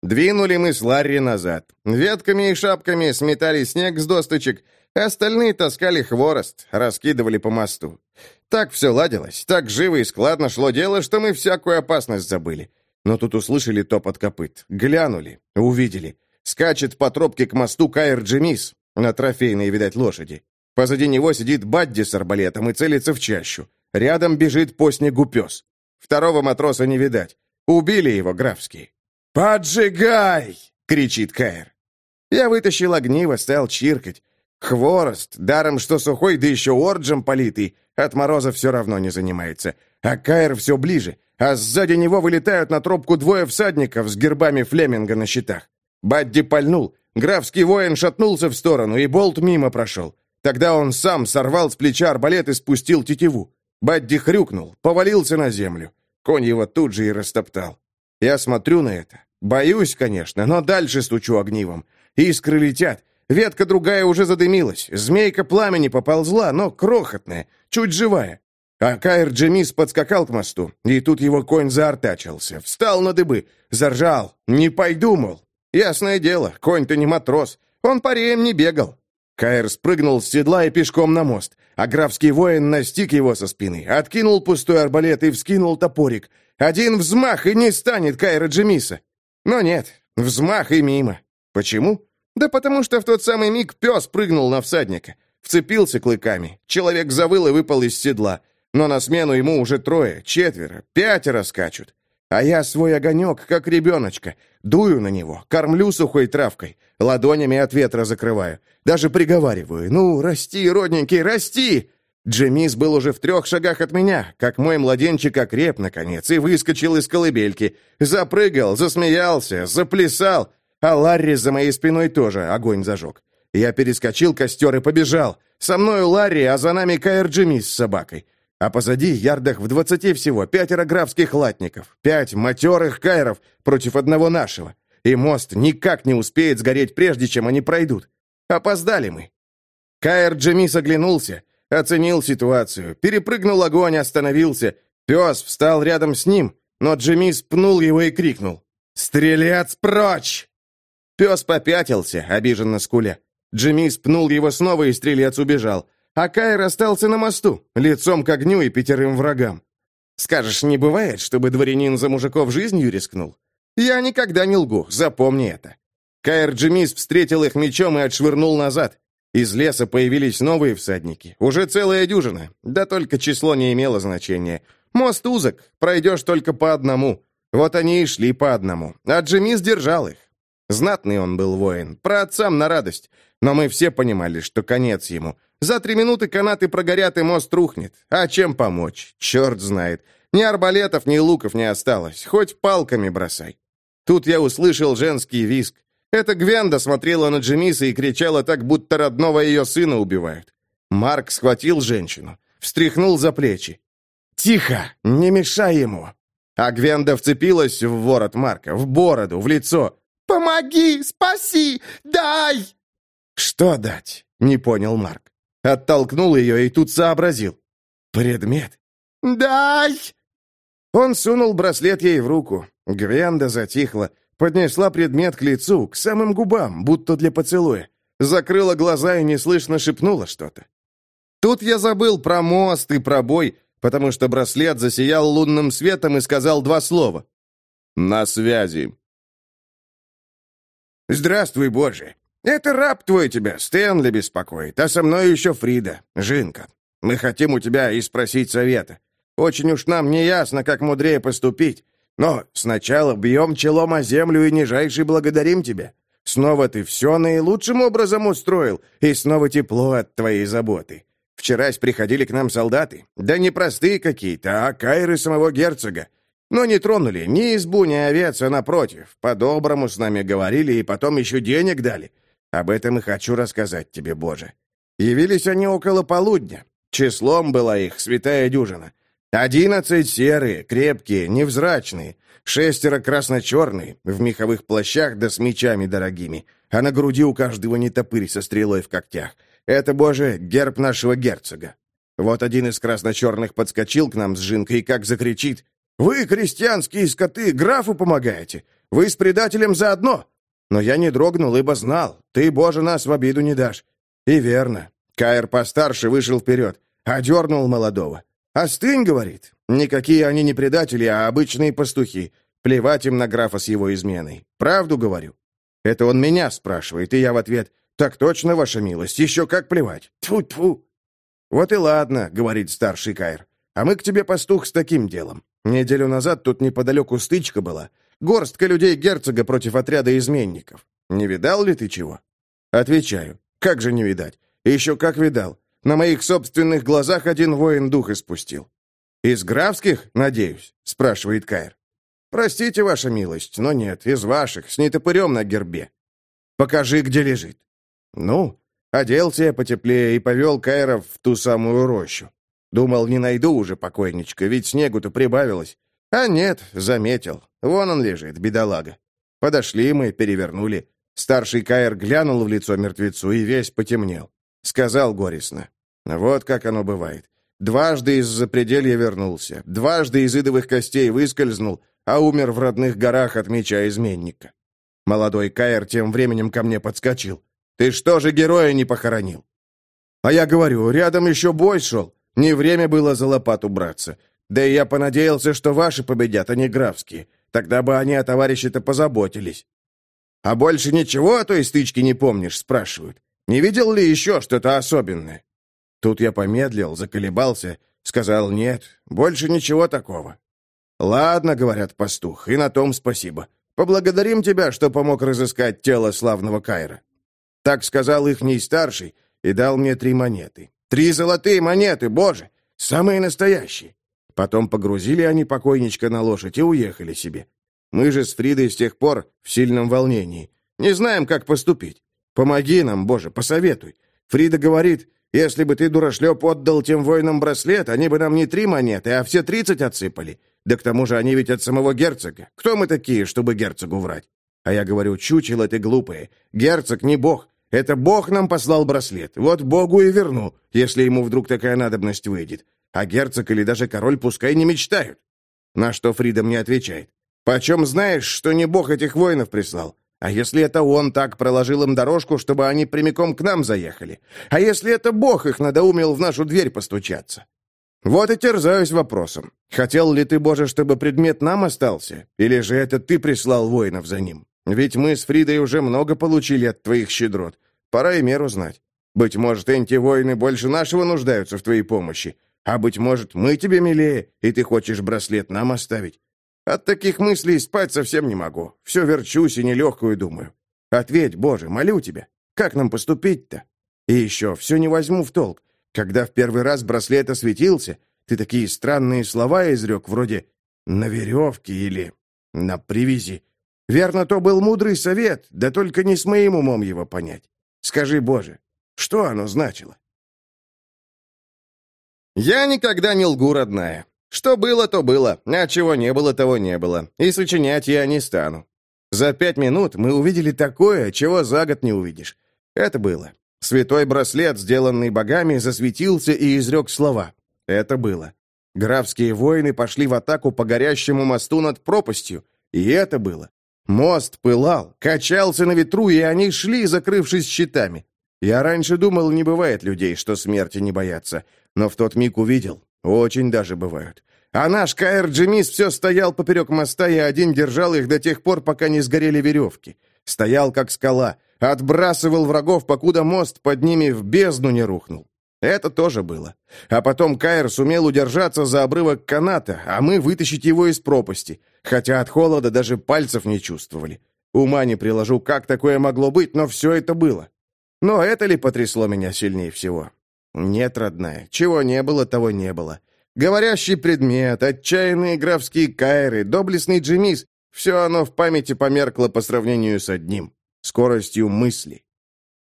Speaker 1: Двинули мы с Ларри назад. Ветками и шапками сметали снег с досточек, Остальные таскали хворост, раскидывали по мосту. Так все ладилось, так живо и складно шло дело, что мы всякую опасность забыли. Но тут услышали топот копыт, глянули, увидели. Скачет по тропке к мосту Кайр Джемис, на трофейной, видать, лошади. Позади него сидит Бадди с арбалетом и целится в чащу. Рядом бежит по снегу пес. Второго матроса не видать. Убили его графские.
Speaker 3: «Поджигай!» — кричит Кайр.
Speaker 1: Я вытащил огниво, стал чиркать. Хворост, даром что сухой, да еще орджем политый, от мороза все равно не занимается. А Кайр все ближе, а сзади него вылетают на тропку двое всадников с гербами Флеминга на щитах. Бадди пальнул, графский воин шатнулся в сторону, и болт мимо прошел. Тогда он сам сорвал с плеча арбалет и спустил тетиву. Бадди хрюкнул, повалился на землю. Конь его тут же и растоптал. Я смотрю на это. Боюсь, конечно, но дальше стучу огнивом. Искры летят, Ветка другая уже задымилась. Змейка пламени поползла, но крохотная, чуть живая. А Кайр Джемис подскакал к мосту, и тут его конь заортачился. Встал на дыбы, заржал. Не пойду, мол. Ясное дело, конь-то не матрос. Он пареем не бегал. Кайр спрыгнул с седла и пешком на мост, а графский воин настиг его со спины, откинул пустой арбалет и вскинул топорик. Один взмах, и не станет Кайра Джемиса. Но нет, взмах и мимо. Почему? Да потому что в тот самый миг пес прыгнул на всадника. Вцепился клыками. Человек завыл и выпал из седла. Но на смену ему уже трое, четверо, пятеро скачут. А я свой огонек, как ребеночка. Дую на него, кормлю сухой травкой, ладонями от ветра закрываю. Даже приговариваю, ну, расти, родненький, расти! Джемис был уже в трех шагах от меня, как мой младенчик окреп, наконец, и выскочил из колыбельки. Запрыгал, засмеялся, заплясал. А Ларри за моей спиной тоже огонь зажег. Я перескочил костер и побежал. Со мною Ларри, а за нами Каэр Джимми с собакой. А позади, ярдах в двадцати всего, пятеро графских латников, пять матерых кайров против одного нашего. И мост никак не успеет сгореть, прежде чем они пройдут. Опоздали мы. Каэр Джемис оглянулся, оценил ситуацию, перепрыгнул огонь, остановился. Пес встал рядом с ним, но Джемис пнул его и крикнул. «Стрелец прочь!» Пес попятился, обиженно скуля. Джимми спнул его снова, и стрелец убежал. А Кайр остался на мосту, лицом к огню и пятерым врагам. Скажешь, не бывает, чтобы дворянин за мужиков жизнью рискнул? Я никогда не лгу, запомни это. Кайр Джимис встретил их мечом и отшвырнул назад. Из леса появились новые всадники. Уже целая дюжина. Да только число не имело значения. Мост узок, пройдешь только по одному. Вот они и шли по одному. А Джимис держал их. Знатный он был воин, про отцам на радость. Но мы все понимали, что конец ему. За три минуты канаты прогорят, и мост рухнет. А чем помочь? Черт знает. Ни арбалетов, ни луков не осталось. Хоть палками бросай. Тут я услышал женский визг. Эта Гвенда смотрела на Джемиса и кричала так, будто родного ее сына убивают. Марк схватил женщину, встряхнул за плечи. «Тихо! Не мешай ему!» А Гвенда вцепилась в ворот Марка, в бороду, в лицо.
Speaker 3: «Помоги! Спаси! Дай!»
Speaker 1: «Что дать?» — не понял Марк. Оттолкнул ее и тут сообразил. «Предмет?»
Speaker 3: «Дай!»
Speaker 1: Он сунул браслет ей в руку. Гвенда затихла, поднесла предмет к лицу, к самым губам, будто для поцелуя. Закрыла глаза и неслышно шепнула что-то. Тут я забыл про мост и про бой, потому что браслет засиял лунным светом и сказал два слова. «На связи». «Здравствуй, Боже! Это раб твой тебя, Стэнли, беспокоит, а со мной еще Фрида, Жинка. Мы хотим у тебя и спросить совета. Очень уж нам не ясно, как мудрее поступить. Но сначала бьем челом о землю и нижайше благодарим тебя. Снова ты все наилучшим образом устроил, и снова тепло от твоей заботы. Вчерась приходили к нам солдаты, да не простые какие-то, а кайры самого герцога.
Speaker 3: Но не тронули ни избу, ни овец, а напротив. По-доброму с нами говорили и потом еще денег дали. Об этом и хочу рассказать тебе, Боже. Явились они около полудня. Числом была их святая дюжина. Одиннадцать серые, крепкие, невзрачные. Шестеро красно-черные, в меховых плащах да с мечами дорогими. А на груди у каждого не топырь со стрелой в когтях. Это, Боже, герб нашего герцога. Вот один из красно-черных подскочил к нам с жинкой и как закричит. «Вы, крестьянские скоты, графу помогаете! Вы с предателем заодно!» Но я не дрогнул, ибо знал. Ты, Боже, нас в обиду не дашь. И верно. Каир постарше вышел вперед, одернул молодого. «Остынь», — говорит. «Никакие они не предатели, а обычные пастухи. Плевать им на графа с его изменой. Правду говорю». Это он меня спрашивает, и я в ответ. «Так точно, ваша милость, еще как плевать. Тьфу-тьфу». «Вот и ладно», — говорит старший Каир. «А мы к тебе, пастух, с таким делом. Неделю назад тут неподалеку стычка была. Горстка людей герцога против отряда изменников. Не видал ли ты чего?» Отвечаю. «Как же не видать? Еще как видал. На моих собственных глазах один воин дух испустил». «Из графских, надеюсь?» — спрашивает Каир. «Простите, ваша милость, но нет, из ваших, с нетопырем на гербе». «Покажи, где лежит». «Ну, Оделся я потеплее и повел Кайров в ту самую рощу. Думал, не найду уже покойничка, ведь снегу-то прибавилось. А нет, заметил. Вон он лежит, бедолага. Подошли мы, перевернули. Старший Каир глянул в лицо мертвецу и весь потемнел. Сказал горестно. Вот как оно бывает. Дважды из запределья вернулся, дважды из идовых костей выскользнул, а умер в родных горах от меча изменника. Молодой Каир тем временем ко мне подскочил. Ты что же героя не похоронил?» А я говорю, рядом еще бой шел. Не время было за лопату браться. Да и я понадеялся, что ваши победят, а не графские. Тогда бы они о товарище-то позаботились. А больше ничего о той стычке не помнишь, спрашивают. Не видел ли еще что-то особенное? Тут я помедлил, заколебался, сказал нет, больше ничего такого. Ладно, говорят пастух, и на том спасибо. Поблагодарим тебя, что помог разыскать тело славного Кайра. Так сказал ихний старший и дал мне три монеты. Три золотые монеты, боже! Самые настоящие. Потом погрузили они покойничка на лошадь и уехали себе. Мы же с Фридой с тех пор в сильном волнении. Не знаем, как поступить. Помоги нам, Боже, посоветуй. Фрида говорит, если бы ты, дурашлеп, отдал тем воинам браслет, они бы нам не три монеты, а все тридцать отсыпали. Да к тому же они ведь от самого герцога. Кто мы такие, чтобы герцогу врать? А я говорю, чучело ты глупое. Герцог не бог. Это Бог нам послал браслет. Вот Богу и верну, если ему вдруг такая надобность выйдет. А герцог или даже король пускай не мечтают. На что Фрида мне отвечает. Почем знаешь, что не Бог этих воинов прислал? А если это он так проложил им дорожку, чтобы они прямиком к нам заехали? А если это Бог их надоумил в нашу дверь постучаться? Вот и терзаюсь вопросом. Хотел ли ты, Боже, чтобы предмет нам остался? Или же это ты прислал воинов за ним? Ведь мы с Фридой уже много получили от твоих щедрот. Пора и меру знать. Быть может, энти-воины больше нашего нуждаются в твоей помощи. А быть может, мы тебе милее, и ты хочешь браслет нам оставить. От таких мыслей спать совсем не могу. Все верчусь и нелегкую думаю. Ответь, Боже, молю тебя, как нам поступить-то? И еще, все не возьму в толк. Когда в первый раз браслет осветился, ты такие странные слова изрек, вроде «на веревке» или «на привязи». Верно, то был мудрый совет, да только не с моим умом его понять. Скажи, Боже, что оно значило?
Speaker 1: Я никогда не лгу, родная. Что было, то было, а чего не было, того не было. И сочинять я не стану. За пять минут мы увидели такое, чего за год не увидишь. Это было. Святой браслет, сделанный богами, засветился и изрек слова. Это было. Графские воины пошли в атаку по горящему мосту над пропастью. И это было. Мост пылал, качался на ветру, и они шли, закрывшись щитами. Я раньше думал, не бывает людей, что смерти не боятся. Но в тот миг увидел. Очень даже бывают. А наш Джемис все стоял поперек моста, и один держал их до тех пор, пока не сгорели веревки. Стоял, как скала, отбрасывал врагов, покуда мост под ними в бездну не рухнул. Это тоже было. А потом Каэр сумел удержаться за обрывок каната, а мы вытащить его из пропасти хотя от холода даже пальцев не чувствовали. Ума не приложу, как такое могло быть, но все это было. Но это ли потрясло меня сильнее всего? Нет, родная, чего не было, того не было. Говорящий предмет, отчаянные графские кайры, доблестный джемис — все оно в памяти померкло по сравнению с одним — скоростью мысли.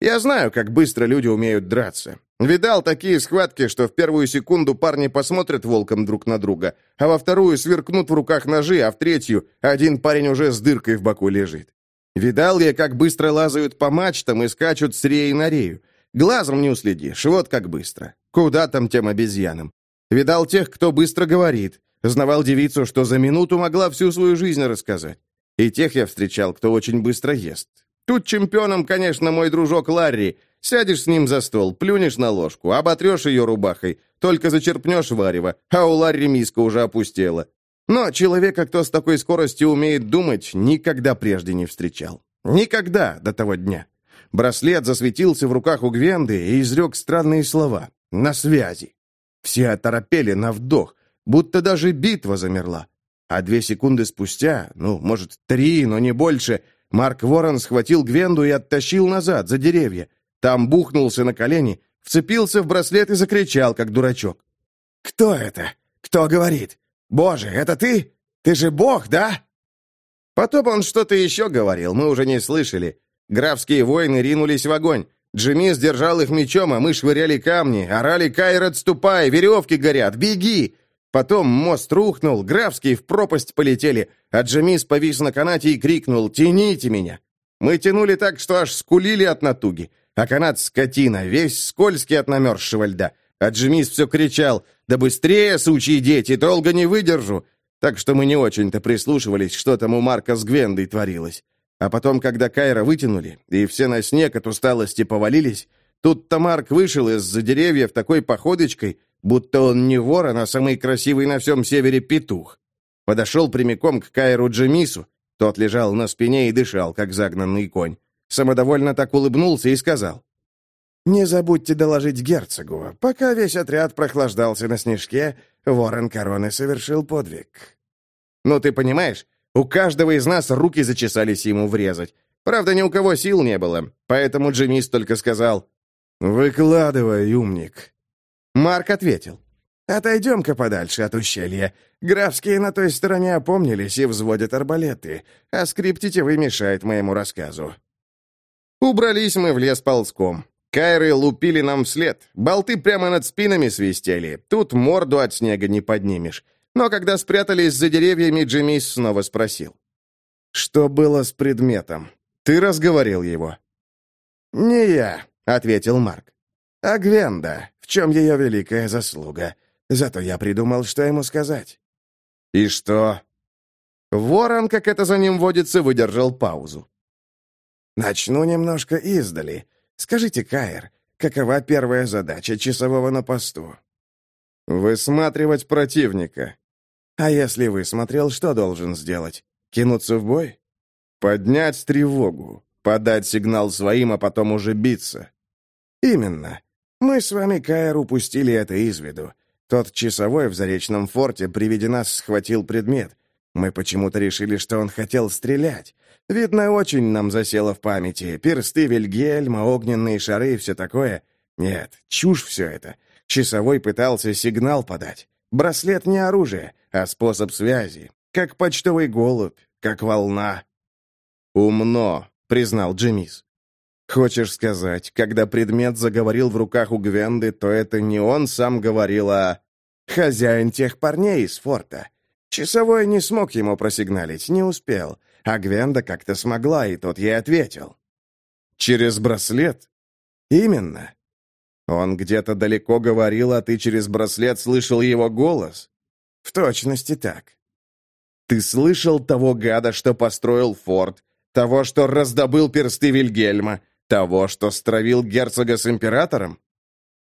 Speaker 1: Я знаю, как быстро люди умеют драться. Видал такие схватки, что в первую секунду парни посмотрят волком друг на друга, а во вторую сверкнут в руках ножи, а в третью один парень уже с дыркой в боку лежит. Видал я, как быстро лазают по мачтам и скачут с реи на рею. Глазом не уследишь, вот как быстро. Куда там тем обезьянам? Видал тех, кто быстро говорит. Знавал девицу, что за минуту могла всю свою жизнь рассказать. И тех я встречал, кто очень быстро ест. Тут чемпионом, конечно, мой дружок Ларри. Сядешь с ним за стол, плюнешь на ложку, оботрешь ее рубахой, только зачерпнешь варево, а у Ларри миска уже опустела. Но человека, кто с такой скоростью умеет думать, никогда прежде не встречал. Никогда до того дня. Браслет засветился в руках у Гвенды и изрек странные слова. «На связи». Все оторопели на вдох, будто даже битва замерла. А две секунды спустя, ну, может, три, но не больше, Марк Ворон схватил Гвенду и оттащил назад, за деревья. Там бухнулся на колени, вцепился в браслет и закричал, как дурачок.
Speaker 3: «Кто это? Кто говорит? Боже, это ты? Ты же бог, да?»
Speaker 1: Потом он что-то еще говорил, мы уже не слышали. Графские воины ринулись в огонь. Джимми сдержал их мечом, а мы швыряли камни, орали «Кайр, отступай! Веревки горят! Беги!» Потом мост рухнул, графские в пропасть полетели, а Джемис повис на канате и крикнул «Тяните меня!». Мы тянули так, что аж скулили от натуги, а канат скотина, весь скользкий от намерзшего льда. А Джемис все кричал «Да быстрее, сучьи дети, долго не выдержу!». Так что мы не очень-то прислушивались, что там у Марка с Гвендой творилось. А потом, когда Кайра вытянули, и все на снег от усталости повалились, тут Тамарк вышел из-за деревьев такой походочкой, будто он не ворон, а самый красивый на всем севере петух. Подошел прямиком к Кайру Джемису, тот лежал на спине и дышал, как загнанный конь. Самодовольно так улыбнулся и сказал. «Не забудьте доложить герцогу. Пока весь отряд прохлаждался на снежке, ворон короны совершил подвиг». «Ну, ты понимаешь, у каждого из нас руки зачесались ему врезать. Правда, ни у кого сил не было, поэтому Джимис только сказал «Выкладывай, умник». Марк ответил «Отойдем-ка подальше от ущелья. Графские на той стороне опомнились и взводят арбалеты, а скрип тетивы мешает моему рассказу». Убрались мы в лес ползком. Кайры лупили нам вслед. Болты прямо над спинами свистели. Тут морду от снега не поднимешь. Но когда спрятались за деревьями, Джимис снова спросил. «Что было с предметом? Ты разговорил его?» «Не я», — ответил Марк. «А Гвенда, в чем ее великая заслуга? Зато я придумал, что ему сказать». «И что?» Ворон, как это за ним водится, выдержал паузу. «Начну немножко издали. Скажите, Каир, какова первая задача часового на посту?» «Высматривать противника», а если высмотрел, что должен сделать? Кинуться в бой? Поднять тревогу, подать сигнал своим, а потом уже биться. Именно. Мы с вами, Каэр, упустили это из виду. Тот часовой в Заречном форте при виде нас схватил предмет. Мы почему-то решили, что он хотел стрелять. Видно, очень нам засело в памяти. Персты Вильгельма, огненные шары и все такое. Нет, чушь все это. Часовой пытался сигнал подать. Браслет не оружие, а способ связи. Как почтовый голубь, как волна. «Умно», — признал Джимис. «Хочешь сказать, когда предмет заговорил в руках у Гвенды, то это не он сам говорил, а хозяин тех парней из форта. Часовой не смог ему просигналить, не успел, а Гвенда как-то смогла, и тот ей ответил». «Через браслет?» «Именно. Он где-то далеко говорил, а ты через браслет слышал его голос. В точности так. Ты слышал того гада, что построил форт, того, что раздобыл персты Вильгельма, того, что стравил герцога с императором?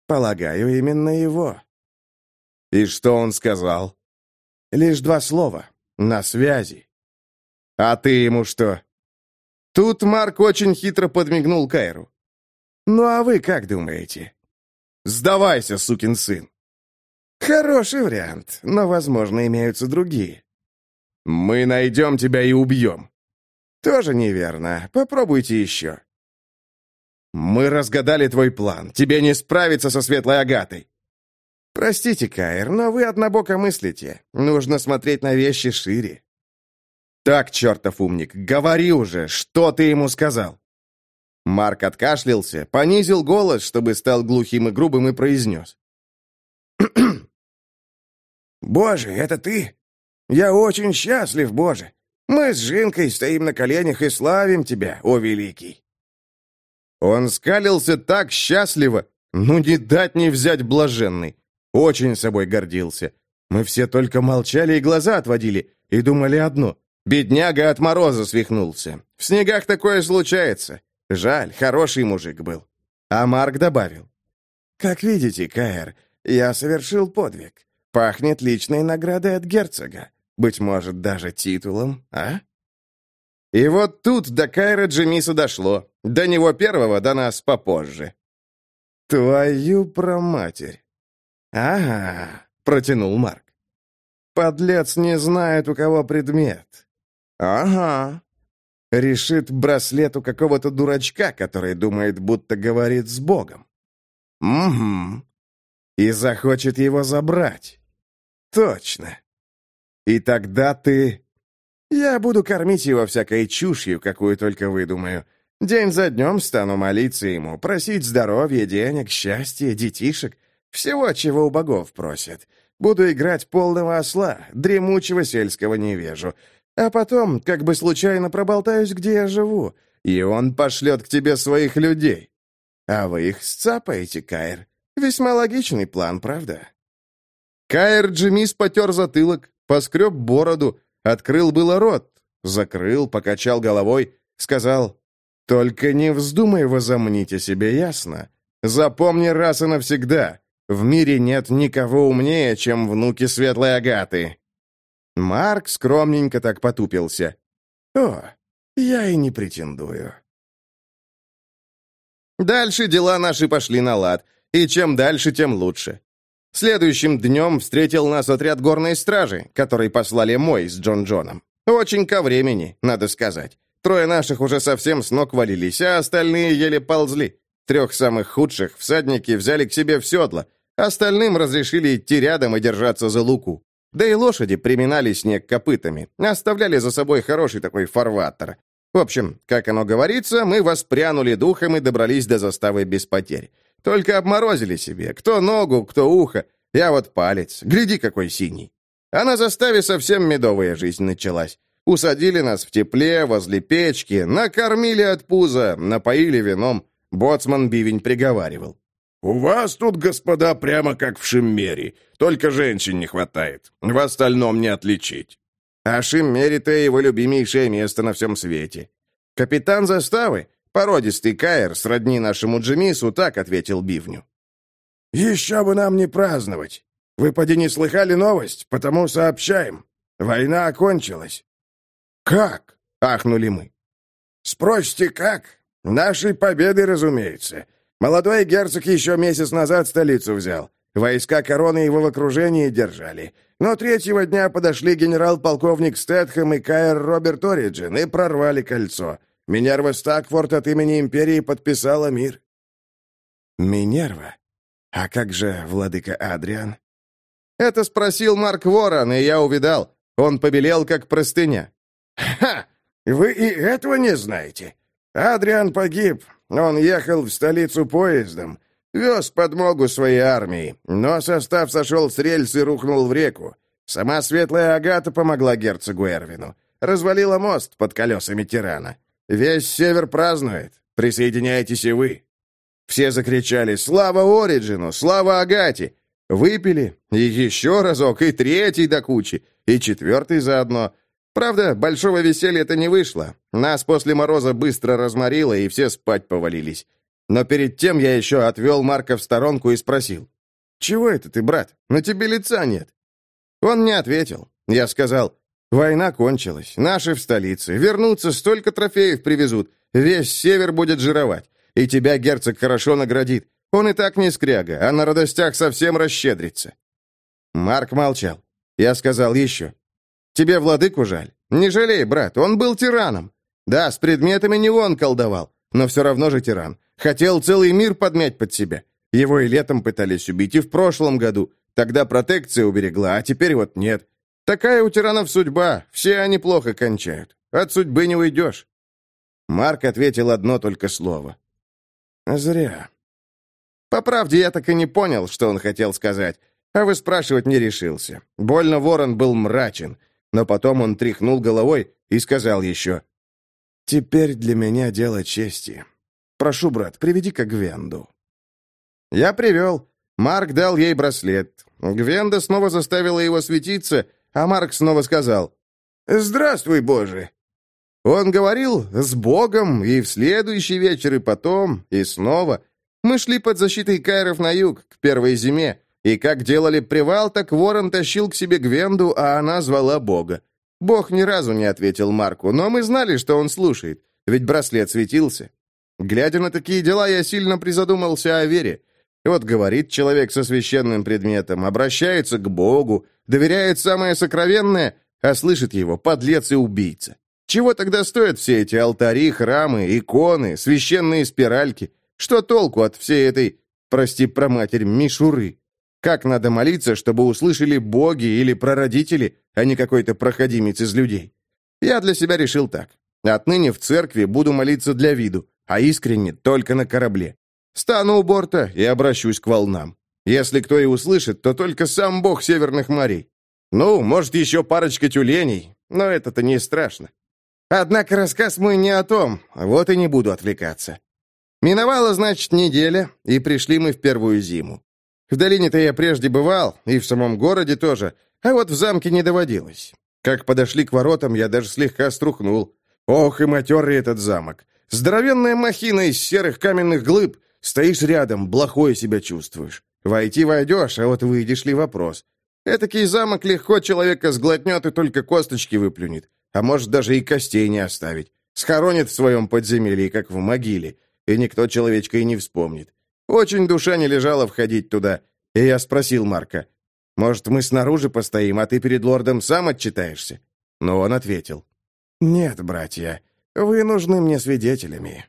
Speaker 1: Полагаю, именно его. И что он сказал? Лишь два слова. На связи. А ты ему что? Тут Марк очень хитро подмигнул Кайру. Ну а вы как думаете? Сдавайся, сукин сын!» «Хороший вариант, но, возможно, имеются другие». «Мы найдем тебя и убьем». «Тоже неверно. Попробуйте еще». «Мы разгадали твой план. Тебе не справиться со Светлой Агатой».
Speaker 3: Простите, Каир, но вы однобоко мыслите. Нужно смотреть на вещи шире».
Speaker 1: «Так, чертов умник, говори уже, что ты ему сказал?» Марк откашлялся, понизил голос, чтобы стал глухим и грубым, и произнес.
Speaker 3: «Боже, это ты? Я очень счастлив, Боже. Мы с Жинкой стоим на коленях и славим тебя, о великий!»
Speaker 1: Он скалился так счастливо, ну не дать не взять блаженный. Очень собой гордился. Мы все только молчали и глаза отводили, и думали одно. Бедняга от мороза свихнулся. В снегах такое случается. Жаль, хороший мужик был. А Марк добавил.
Speaker 3: «Как видите, Каэр, я совершил подвиг. Пахнет личной наградой от герцога. Быть может, даже титулом, а?»
Speaker 1: И вот тут до Кайра Джемиса дошло. До него первого, до нас попозже.
Speaker 3: «Твою проматерь!» «Ага», — протянул Марк. «Подлец не знает, у кого предмет». «Ага». Решит браслет у какого-то дурачка, который думает, будто говорит с Богом. «Угу». И захочет его забрать. «Точно». И тогда ты... Я буду кормить его всякой чушью, какую только выдумаю. День за днем стану молиться ему, просить здоровья, денег, счастья, детишек. Всего, чего у богов просят. Буду играть полного осла, дремучего сельского невежу. А потом, как бы случайно проболтаюсь, где я живу, и он пошлет к тебе своих людей. А вы их сцапаете, Кайр. Весьма логичный план, правда?»
Speaker 1: Кайр Джимис потер затылок, поскреб бороду, открыл было рот, закрыл, покачал головой, сказал, «Только не вздумай возомнить о себе, ясно? Запомни раз и навсегда, в мире нет никого умнее, чем внуки Светлой Агаты». Марк скромненько так потупился.
Speaker 3: «О, я и не претендую».
Speaker 1: Дальше дела наши пошли на лад, и чем дальше, тем лучше. Следующим днем встретил нас отряд горной стражи, который послали мой с Джон Джоном. Очень ко времени, надо сказать. Трое наших уже совсем с ног валились, а остальные еле ползли. Трех самых худших всадники взяли к себе в седло, остальным разрешили идти рядом и держаться за луку. Да и лошади приминали снег копытами, оставляли за собой хороший такой фарватер. В общем, как оно говорится, мы воспрянули духом и добрались до заставы без потерь. Только обморозили себе, кто ногу, кто ухо. Я вот палец, гляди, какой синий. А на заставе совсем медовая жизнь началась. Усадили нас в тепле, возле печки, накормили от пуза, напоили вином. Боцман Бивень приговаривал.
Speaker 4: «У вас тут, господа, прямо как в Шиммере. Только женщин не хватает. В остальном не отличить».
Speaker 1: А Шиммере-то его любимейшее место на всем свете. Капитан заставы, породистый каэр, сродни нашему Джемису, так ответил Бивню.
Speaker 3: «Еще бы нам не праздновать. Вы поди не слыхали новость, потому сообщаем. Война окончилась».
Speaker 1: «Как?» — ахнули мы.
Speaker 3: «Спросите, как? Нашей победы, разумеется. Молодой герцог еще месяц назад столицу взял. Войска короны его в окружении держали. Но третьего дня подошли генерал-полковник Стэтхэм и Каэр Роберт Ориджин и прорвали кольцо. Минерва Стакфорд от имени империи подписала мир». «Минерва? А как же владыка Адриан?»
Speaker 1: «Это спросил Марк Ворон, и я увидал. Он побелел, как простыня».
Speaker 3: «Ха! Вы и этого не знаете? Адриан погиб. Он ехал в столицу поездом. Вез подмогу своей армии, но состав сошел с рельс и рухнул в реку. Сама светлая Агата помогла герцогу Эрвину. Развалила мост под колесами тирана. Весь север празднует. Присоединяйтесь и вы». Все закричали «Слава Ориджину! Слава Агате!» Выпили, и еще разок, и третий до кучи, и четвертый заодно. Правда, большого веселья-то не вышло. Нас после мороза быстро разморило, и все спать повалились. Но перед тем я еще отвел Марка в сторонку и спросил. «Чего это ты, брат? На тебе лица нет». Он не ответил. Я сказал, «Война кончилась. Наши в столице. Вернутся, столько трофеев привезут. Весь север будет жировать. И тебя герцог хорошо наградит. Он и так не скряга, а на радостях совсем расщедрится». Марк молчал. Я сказал еще. «Тебе владыку жаль? Не жалей, брат, он был тираном. Да, с предметами не он колдовал, но все равно же тиран. Хотел целый мир подмять под себя. Его и летом пытались убить, и в прошлом году.
Speaker 1: Тогда протекция уберегла, а теперь вот нет. Такая у тиранов судьба, все они плохо кончают. От судьбы не уйдешь». Марк ответил одно только слово. «Зря». По правде, я так и не понял, что он хотел сказать, а вы спрашивать не решился. Больно ворон был мрачен, но потом он тряхнул головой и сказал еще. «Теперь для меня дело чести. Прошу, брат, приведи-ка Гвенду». Я привел. Марк дал ей браслет. Гвенда снова заставила его светиться, а Марк снова сказал «Здравствуй, Боже!» Он говорил «с Богом» и в следующий вечер, и потом, и снова. Мы шли под защитой Кайров на юг, к первой зиме, и как делали привал, так ворон тащил к себе Гвенду, а она звала Бога. Бог ни разу не ответил Марку, но мы знали, что он слушает, ведь браслет светился. Глядя на такие дела, я сильно призадумался о вере. Вот говорит человек со священным предметом, обращается к Богу, доверяет самое сокровенное, а слышит его подлец и убийца. Чего тогда стоят все эти алтари, храмы, иконы, священные спиральки? Что толку от всей этой, прости про матерь, мишуры? Как надо молиться, чтобы услышали боги или прародители, а не какой-то проходимец из людей? Я для себя решил так. Отныне в церкви буду молиться для виду, а искренне только на корабле. Стану у борта и обращусь к волнам. Если кто и услышит, то только сам бог северных морей. Ну, может, еще парочка тюленей, но это-то не страшно. Однако рассказ мой не о том, вот и не буду отвлекаться. Миновала, значит, неделя, и пришли мы в первую зиму. В долине-то я прежде бывал, и в самом городе тоже, а вот в замке не доводилось. Как подошли к воротам, я даже слегка струхнул. Ох, и матерый этот замок. Здоровенная махина из серых каменных глыб. Стоишь рядом, плохое себя чувствуешь. Войти войдешь, а вот выйдешь ли вопрос. Этакий замок легко человека сглотнет и только косточки выплюнет. А может, даже и костей не оставить. Схоронит в своем подземелье, как в могиле. И никто человечка и не вспомнит. Очень душа не лежала входить туда. И я спросил Марка, «Может, мы снаружи постоим, а ты перед лордом сам отчитаешься?» Но он ответил, «Нет, братья, вы нужны мне свидетелями».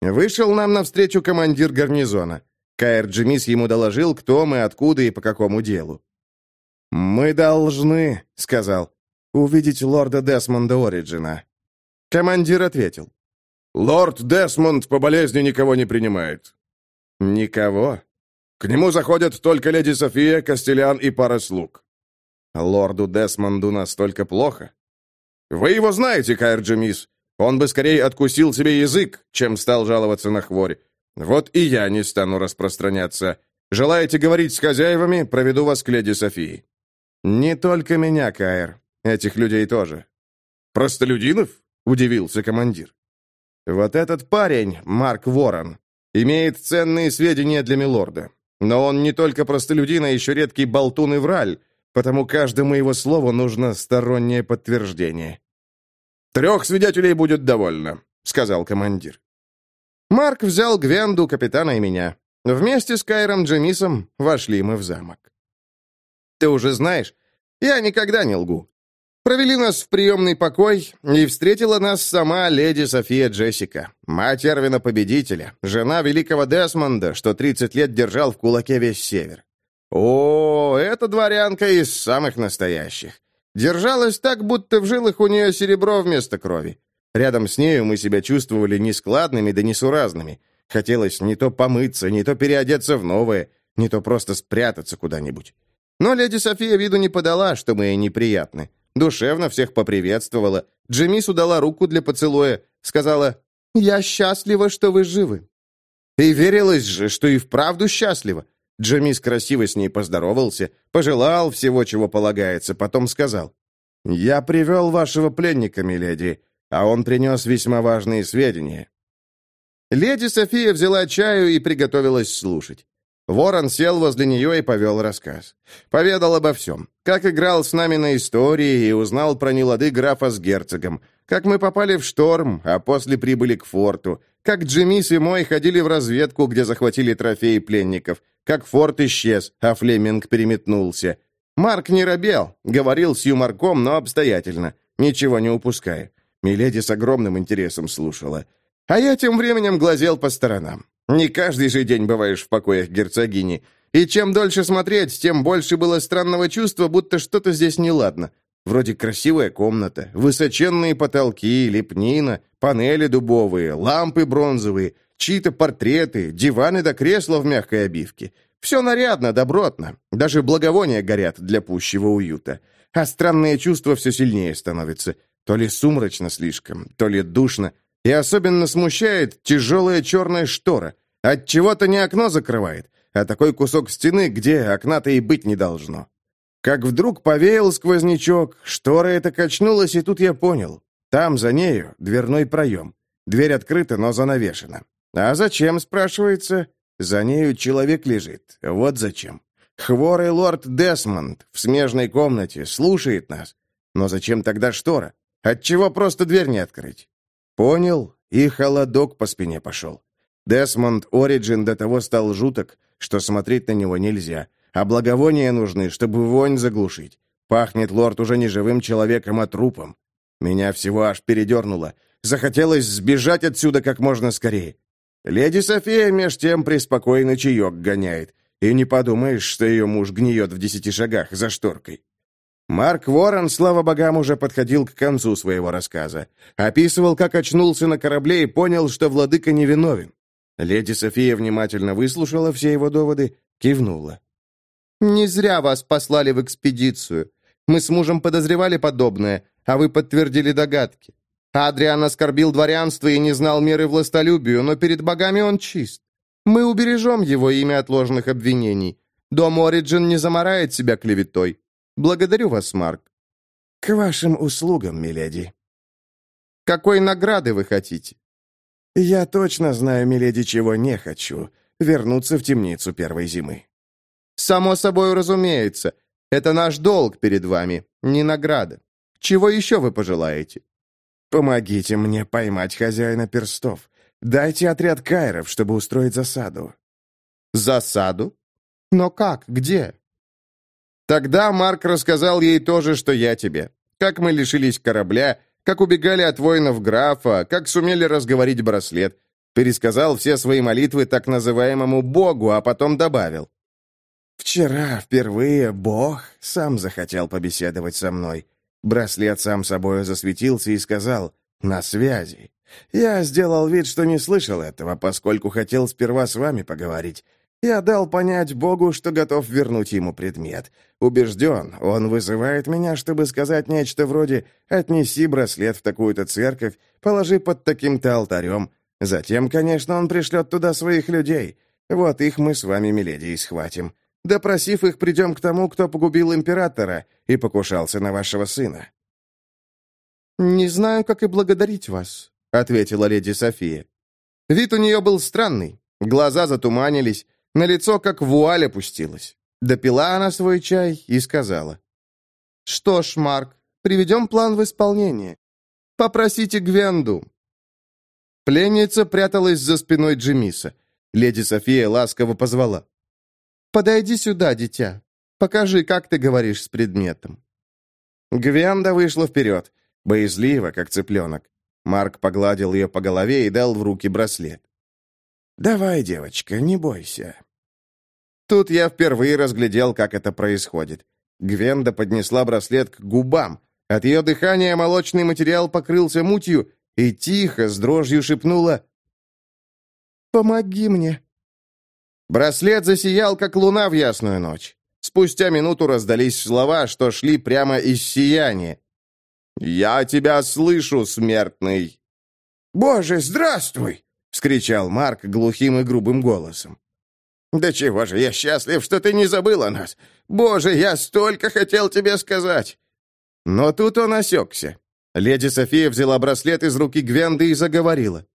Speaker 1: Вышел нам навстречу командир гарнизона. Каэр Джимис ему доложил, кто мы, откуда и по какому делу. «Мы должны», — сказал, — «увидеть лорда Десмонда Ориджина». Командир ответил. «Лорд Десмонд по болезни никого не принимает. «Никого?» «К нему заходят только леди София, Костелян и пара слуг». «Лорду Десмонду настолько плохо?» «Вы его знаете, Кайрджи мисс. Он бы скорее откусил себе язык, чем стал жаловаться на хворь. Вот и я не стану распространяться. Желаете говорить с хозяевами, проведу вас к леди Софии». «Не только меня, Кайр. Этих людей тоже». «Простолюдинов?» — удивился командир. «Вот этот парень, Марк Ворон, Имеет ценные сведения для милорда. Но он не только простолюдин, а еще редкий болтун и враль, потому каждому его слову нужно стороннее подтверждение. «Трех свидетелей будет довольно», — сказал командир. Марк взял Гвенду, капитана и меня. Вместе с Кайром Джемисом вошли мы в замок. «Ты уже знаешь, я никогда не лгу. Провели нас в приемный покой, и встретила нас сама леди София Джессика, мать Эрвина-победителя, жена великого Десмонда, что 30 лет держал в кулаке весь север. О, эта дворянка из самых настоящих. Держалась так, будто в жилах у нее серебро вместо крови. Рядом с нею мы себя чувствовали нескладными да несуразными. Хотелось не то помыться, не то переодеться в новое, не то просто спрятаться куда-нибудь. Но леди София виду не подала, что мы ей неприятны. Душевно всех поприветствовала. Джемису дала руку для поцелуя. Сказала, «Я счастлива, что вы живы». И верилась же, что и вправду счастлива. Джемис красиво с ней поздоровался, пожелал всего, чего полагается, потом сказал, «Я привел вашего пленника, миледи, а он принес весьма важные сведения». Леди София взяла чаю и приготовилась слушать. Ворон сел возле нее и повел рассказ. Поведал обо всем. Как играл с нами на истории и узнал про нелады графа с герцогом. Как мы попали в шторм, а после прибыли к форту. Как Джимис и мой ходили в разведку, где захватили трофеи пленников. Как форт исчез, а Флеминг переметнулся. Марк не робел, говорил с юморком, но обстоятельно, ничего не упуская. Миледи с огромным интересом слушала. А я тем временем глазел по сторонам. Не каждый же день бываешь в покоях герцогини. И чем дольше смотреть, тем больше было странного чувства, будто что-то здесь неладно. Вроде красивая комната, высоченные потолки, лепнина, панели дубовые, лампы бронзовые, чьи-то портреты, диваны до кресла в мягкой обивке. Все нарядно, добротно. Даже благовония горят для пущего уюта. А странное чувство все сильнее становится. То ли сумрачно слишком, то ли душно. И особенно смущает тяжелая черная штора. От чего-то не окно закрывает, а такой кусок стены, где окна-то и быть не должно. Как вдруг повеял сквознячок, штора эта качнулась, и тут я понял. Там, за нею, дверной проем. Дверь открыта, но занавешена. А зачем, спрашивается? За нею человек лежит. Вот зачем. Хворый лорд Десмонд в смежной комнате слушает нас. Но зачем тогда штора? Отчего просто дверь не открыть? Понял, и холодок по спине пошел. Десмонд Ориджин до того стал жуток, что смотреть на него нельзя. А благовония нужны, чтобы вонь заглушить. Пахнет лорд уже не живым человеком, а трупом. Меня всего аж передернуло. Захотелось сбежать отсюда как можно скорее. Леди София меж тем преспокойно чаек гоняет. И не подумаешь, что ее муж гниет в десяти шагах за шторкой. Марк Ворон, слава богам, уже подходил к концу своего рассказа. Описывал, как очнулся на корабле и понял, что владыка невиновен. Леди София внимательно выслушала все его доводы, кивнула.
Speaker 5: «Не зря вас послали в экспедицию. Мы с мужем подозревали подобное, а вы подтвердили догадки. Адриан оскорбил дворянство и не знал меры властолюбию, но перед богами он чист. Мы убережем его имя от ложных обвинений. Дом Ориджин не замарает себя клеветой. Благодарю вас, Марк».
Speaker 3: «К вашим услугам, миледи».
Speaker 5: «Какой награды вы хотите?»
Speaker 3: «Я точно знаю, миледи, чего не хочу. Вернуться в темницу первой зимы».
Speaker 5: «Само собой разумеется. Это наш долг перед вами, не награда. Чего еще вы пожелаете?»
Speaker 3: «Помогите мне поймать хозяина перстов. Дайте отряд кайров, чтобы устроить засаду».
Speaker 5: «Засаду? Но как? Где?» Тогда Марк рассказал ей то же, что я тебе. Как мы лишились корабля, как убегали от воинов графа, как сумели разговорить браслет. Пересказал все свои молитвы так называемому Богу, а потом добавил.
Speaker 3: «Вчера впервые Бог сам захотел побеседовать со мной. Браслет сам собою засветился и сказал «на связи». Я сделал вид, что не слышал этого, поскольку хотел сперва с вами поговорить. Я дал понять Богу, что готов вернуть ему предмет. Убежден, он вызывает меня, чтобы сказать нечто вроде «отнеси браслет в такую-то церковь, положи под таким-то алтарем». Затем, конечно, он пришлет туда своих людей. Вот их мы с вами, миледи, и схватим. Допросив их, придем к тому, кто погубил императора и покушался на вашего сына».
Speaker 5: «Не знаю, как и благодарить вас», — ответила леди София. Вид у нее был странный. Глаза затуманились, на лицо как вуаль опустилась. Допила она свой чай и сказала. «Что ж, Марк, приведем план в исполнение. Попросите Гвенду». Пленница пряталась за спиной Джемиса. Леди София ласково позвала. «Подойди сюда, дитя. Покажи, как ты говоришь с предметом». Гвенда вышла вперед, боязливо, как цыпленок. Марк погладил ее по голове и дал в руки браслет.
Speaker 3: «Давай, девочка, не бойся.
Speaker 5: Тут я впервые разглядел, как это происходит. Гвенда поднесла браслет к губам. От ее дыхания молочный материал покрылся мутью и тихо, с дрожью шепнула «Помоги мне». Браслет засиял, как луна в ясную ночь. Спустя минуту раздались слова, что шли прямо из сияния. «Я тебя слышу, смертный!»
Speaker 3: «Боже, здравствуй!» — вскричал Марк глухим и грубым голосом.
Speaker 1: «Да чего же я счастлив, что ты не забыл о нас! Боже, я столько хотел тебе сказать!»
Speaker 5: Но тут он осекся. Леди София взяла браслет из руки Гвенды и заговорила.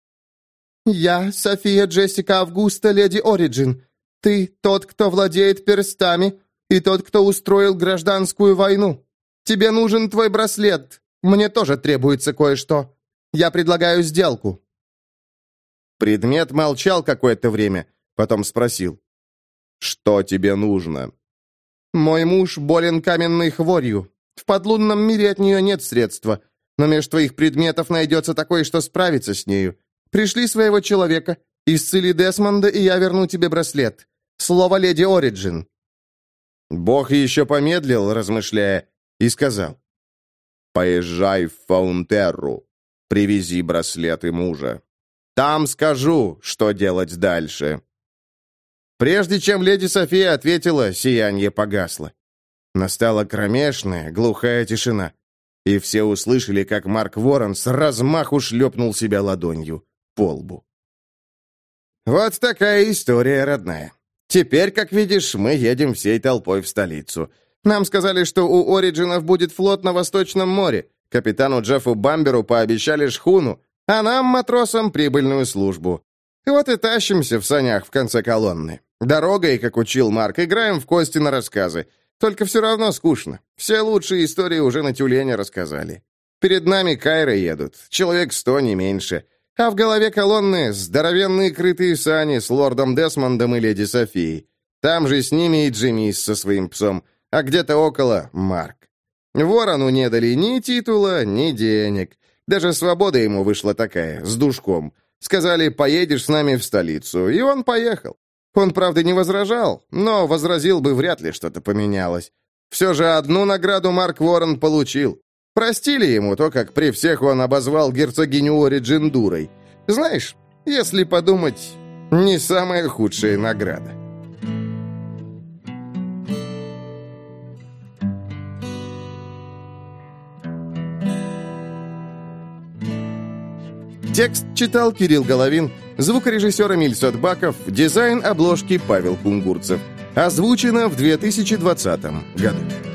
Speaker 5: «Я София Джессика Августа, леди Ориджин. Ты тот, кто владеет перстами, и тот, кто устроил гражданскую войну. Тебе нужен твой браслет. Мне тоже требуется кое-что. Я предлагаю сделку». Предмет молчал какое-то время, потом спросил. «Что тебе нужно?» «Мой муж болен каменной хворью. В подлунном мире от нее нет средства, но меж твоих предметов найдется такой, что справится с нею. Пришли своего человека, исцели Десмонда, и я верну тебе браслет. Слово леди Ориджин».
Speaker 1: Бог еще помедлил, размышляя, и сказал. «Поезжай в Фаунтерру, привези браслеты мужа. Там скажу, что делать дальше».
Speaker 5: Прежде чем леди София ответила, сияние погасло. Настала кромешная, глухая тишина, и все услышали, как Марк Ворон с размаху шлепнул себя ладонью по лбу. Вот такая история, родная. Теперь, как видишь, мы едем всей толпой в столицу. Нам сказали, что у Ориджинов будет флот на Восточном море. Капитану Джеффу Бамберу пообещали шхуну, а нам, матросам, прибыльную службу. Вот и тащимся в санях в конце колонны. Дорогой, как учил Марк, играем в кости на рассказы. Только все равно скучно. Все лучшие истории уже на тюлене рассказали. Перед нами Кайры едут, человек сто, не меньше. А в голове колонны здоровенные крытые сани с лордом Десмондом и леди Софией. Там же с ними и Джимис со своим псом, а где-то около Марк. Ворону не дали ни титула, ни денег. Даже свобода ему вышла такая, с душком. Сказали, поедешь с нами в столицу, и он поехал. Он, правда, не возражал, но возразил бы, вряд ли что-то поменялось. Все же одну награду Марк Ворон получил. Простили ему то, как при всех он обозвал герцогиню Ориджин дурой. Знаешь, если подумать, не самая худшая награда. Текст читал Кирилл Головин, звукорежиссер Эмиль Сотбаков, дизайн обложки Павел Кунгурцев. Озвучено в 2020 году.